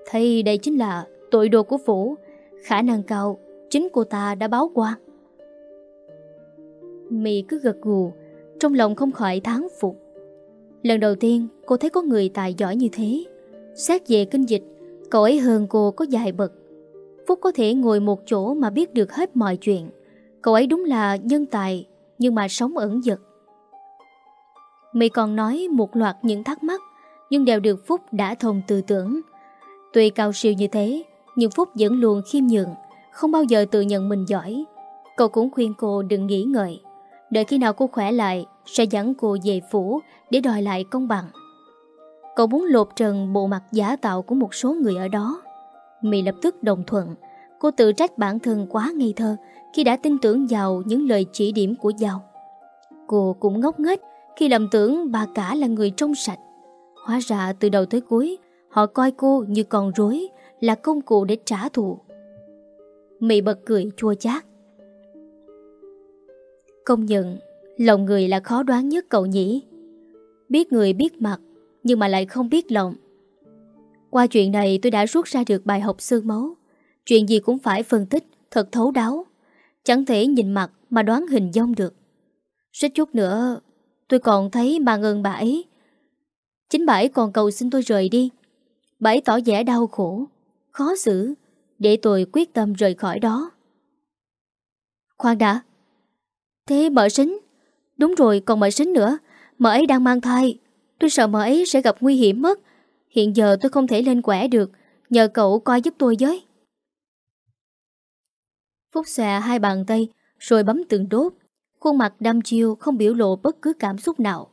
Thấy đây chính là tội đồ của phủ. Khả năng cao, Chính cô ta đã báo quan. Mị cứ gật gù trong lòng không khỏi thán phục. Lần đầu tiên, cô thấy có người tài giỏi như thế. Xét về kinh dịch, Cậu ấy hơn cô có dài bậc. Phúc có thể ngồi một chỗ mà biết được hết mọi chuyện. Cậu ấy đúng là nhân tài, Nhưng mà sống ẩn giật Mị còn nói một loạt những thắc mắc, Nhưng đều được Phúc đã thông tư tưởng. Tuy cao siêu như thế, Nhưng Phúc vẫn luôn khiêm nhường, Không bao giờ tự nhận mình giỏi. Cậu cũng khuyên cô đừng nghĩ ngợi. Đợi khi nào cô khỏe lại, Sẽ dẫn cô về phủ Để đòi lại công bằng. Cậu muốn lột trần bộ mặt giả tạo Của một số người ở đó. Mì lập tức đồng thuận. Cô tự trách bản thân quá ngây thơ Khi đã tin tưởng vào những lời chỉ điểm của giàu. Cô cũng ngốc nghếch Khi lầm tưởng bà cả là người trong sạch. Hóa ra từ đầu tới cuối, Họ coi cô như con rối, Là công cụ để trả thù. Mị bật cười chua chát. Công nhận, Lòng người là khó đoán nhất cậu nhỉ. Biết người biết mặt, Nhưng mà lại không biết lòng. Qua chuyện này tôi đã rút ra được bài học xương máu. Chuyện gì cũng phải phân tích, Thật thấu đáo. Chẳng thể nhìn mặt mà đoán hình dung được. Suýt chút nữa, Tôi còn thấy bà ngân bà ấy Chính bà ấy còn cầu xin tôi rời đi. Bà ấy tỏ vẻ đau khổ, Khó xử, Để tôi quyết tâm rời khỏi đó. Khoan đã Thế mợ sính. Đúng rồi, còn mợ sính nữa. Mợ ấy đang mang thai. Tôi sợ mợ ấy sẽ gặp nguy hiểm mất. Hiện giờ tôi không thể lên quẻ được. Nhờ cậu coi giúp tôi với. Phúc xòe hai bàn tay, Rồi bấm từng đốt. Khuôn mặt đăm chiêu không biểu lộ bất cứ cảm xúc nào.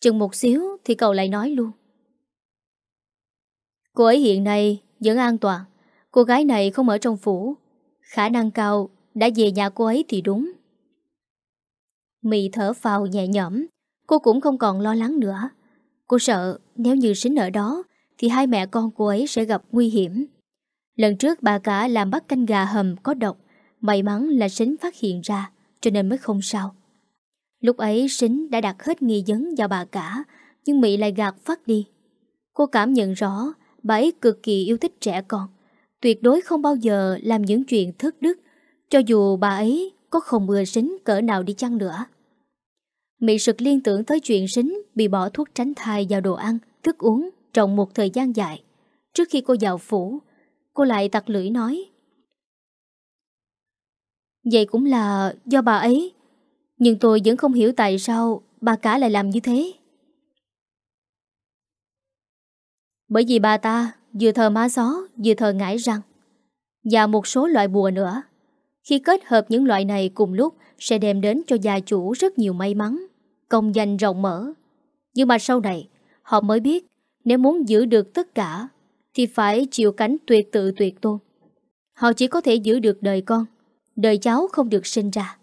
Chừng một xíu Thì cậu lại nói luôn. Cô ấy hiện nay vẫn an toàn. Cô gái này không ở trong phủ. Khả năng cao, Đã về nhà cô ấy thì đúng. Mị thở phào nhẹ nhõm. Cô cũng không còn lo lắng nữa. Cô sợ nếu như sính ở đó, Thì hai mẹ con cô ấy sẽ gặp nguy hiểm. Lần trước bà cả làm bắt canh gà hầm có độc, May mắn là sính phát hiện ra, Cho nên mới không sao. Lúc ấy sính đã đặt hết nghi vấn vào bà cả, Nhưng Mỹ lại gạt phát đi. Cô cảm nhận rõ, Bà ấy cực kỳ yêu thích trẻ con, Tuyệt đối không bao giờ làm những chuyện thất đức. Cho dù bà ấy có không mưa sính cỡ nào đi chăng nữa. Mỹ sực liên tưởng tới chuyện sính Bị bỏ thuốc tránh thai vào đồ ăn, Thức uống trong một thời gian dài. Trước khi cô vào phủ, Cô lại tặc lưỡi nói, Vậy cũng là do bà ấy, Nhưng tôi vẫn không hiểu tại sao Bà cả lại làm như thế. Bởi vì bà ta vừa thờ má gió vừa thờ ngải răng Và một số loại bùa nữa. Khi kết hợp những loại này cùng lúc, Sẽ đem đến cho gia chủ rất nhiều may mắn, Công danh rộng mở. Nhưng mà sau này, Họ mới biết Nếu muốn giữ được tất cả, Thì phải chịu cánh tuyệt tự tuyệt tôn. Họ chỉ có thể giữ được đời con, Đời cháu không được sinh ra.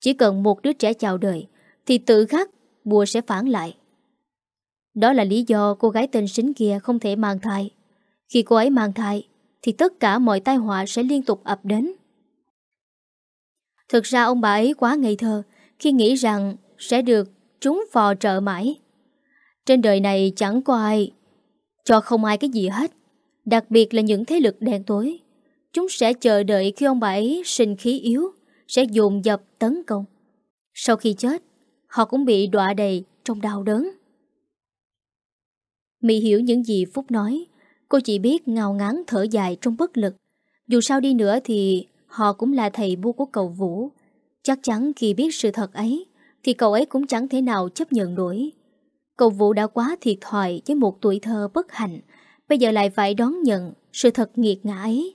Chỉ cần một đứa trẻ chào đời, Thì tự khắc bùa sẽ phản lại. Đó là lý do cô gái tên sính kia không thể mang thai. Khi cô ấy mang thai, Thì tất cả mọi tai họa sẽ liên tục ập đến. Thực ra ông bà ấy quá ngây thơ Khi nghĩ rằng sẽ được trúng phò trợ mãi Trên đời này chẳng có ai Cho không ai cái gì hết Đặc biệt là những thế lực đen tối Chúng sẽ chờ đợi khi ông bà ấy sinh khí yếu Sẽ dồn dập tấn công Sau khi chết họ cũng bị đọa đầy trong đau đớn. Mỹ hiểu những gì Phúc nói, cô chỉ biết ngào ngán thở dài trong bất lực. Dù sao đi nữa thì họ cũng là thầy bu của cậu Vũ. Chắc chắn khi biết sự thật ấy, thì cậu ấy cũng chẳng thể nào chấp nhận nổi. Cậu Vũ đã quá thiệt thòi với một tuổi thơ bất hạnh, bây giờ lại phải đón nhận sự thật nghiệt ngã ấy.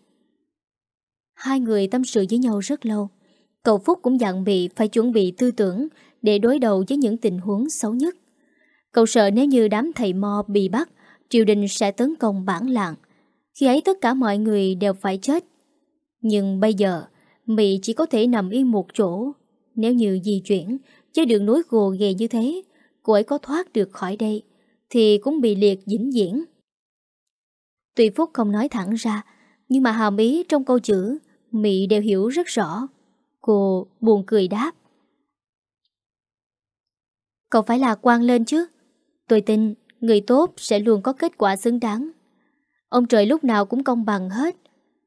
Hai người tâm sự với nhau rất lâu. Cậu Phúc cũng dặn bị phải chuẩn bị tư tưởng để đối đầu với những tình huống xấu nhất. Cậu sợ nếu như đám thầy mo bị bắt, triều đình sẽ tấn công bản lạng Khi ấy tất cả mọi người đều phải chết. Nhưng bây giờ, Mỹ chỉ có thể nằm yên một chỗ. Nếu như di chuyển, chứ đường núi gồ ghề như thế, cô ấy có thoát được khỏi đây, thì cũng bị liệt vĩnh viễn. Tuy Phúc không nói thẳng ra, nhưng mà hàm ý trong câu chữ, Mỹ đều hiểu rất rõ. Cô buồn cười đáp. Cậu phải là quan lên chứ. Tôi tin người tốt sẽ luôn có kết quả xứng đáng. Ông trời lúc nào cũng công bằng hết.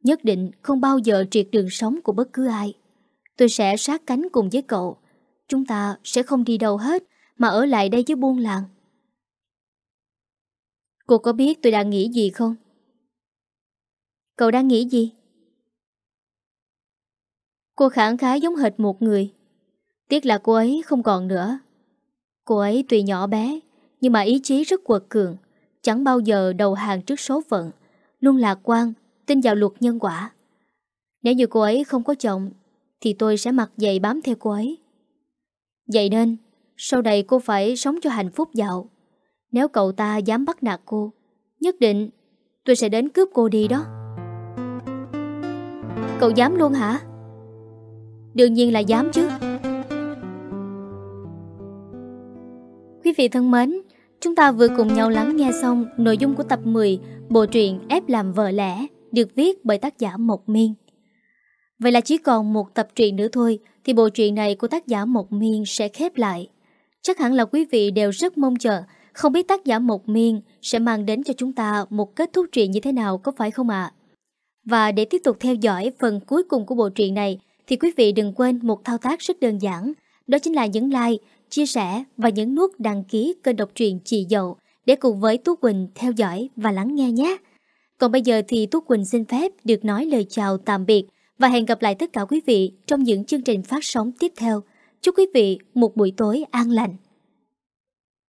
Nhất định không bao giờ triệt đường sống của bất cứ ai. Tôi sẽ sát cánh cùng với cậu. Chúng ta sẽ không đi đâu hết mà ở lại đây với buôn làng. Cô có biết tôi đang nghĩ gì không? Cậu đang nghĩ gì? Cô khẳng khái giống hệt một người. Tiếc là cô ấy không còn nữa. Cô ấy tuy nhỏ bé, nhưng mà ý chí rất quật cường, chẳng bao giờ đầu hàng trước số phận, luôn lạc quan, tin vào luật nhân quả. Nếu như cô ấy không có chồng, thì tôi sẽ mặc giày bám theo cô ấy. Vậy nên, sau này cô phải sống cho hạnh phúc dạo. Nếu cậu ta dám bắt nạt cô, nhất định tôi sẽ đến cướp cô đi đó. Cậu dám luôn hả? Đương nhiên là dám chứ. Quý vị thân mến, chúng ta vừa cùng nhau lắng nghe xong nội dung của tập 10 bộ truyện Ép làm vợ lẽ được viết bởi tác giả Mộc Miên. Vậy là chỉ còn một tập truyện nữa thôi thì bộ truyện này của tác giả Mộc Miên sẽ khép lại. Chắc hẳn là quý vị đều rất mong chờ không biết tác giả Mộc Miên sẽ mang đến cho chúng ta một kết thúc truyện như thế nào có phải không ạ? Và để tiếp tục theo dõi phần cuối cùng của bộ truyện này thì quý vị đừng quên một thao tác rất đơn giản đó chính là nhấn like, chia sẻ và nhấn nút đăng ký kênh đọc truyện Chị Dậu để cùng với Tú Quỳnh theo dõi và lắng nghe nhé. Còn bây giờ thì Tú Quỳnh xin phép được nói lời chào tạm biệt và hẹn gặp lại tất cả quý vị trong những chương trình phát sóng tiếp theo. Chúc quý vị một buổi tối an lành.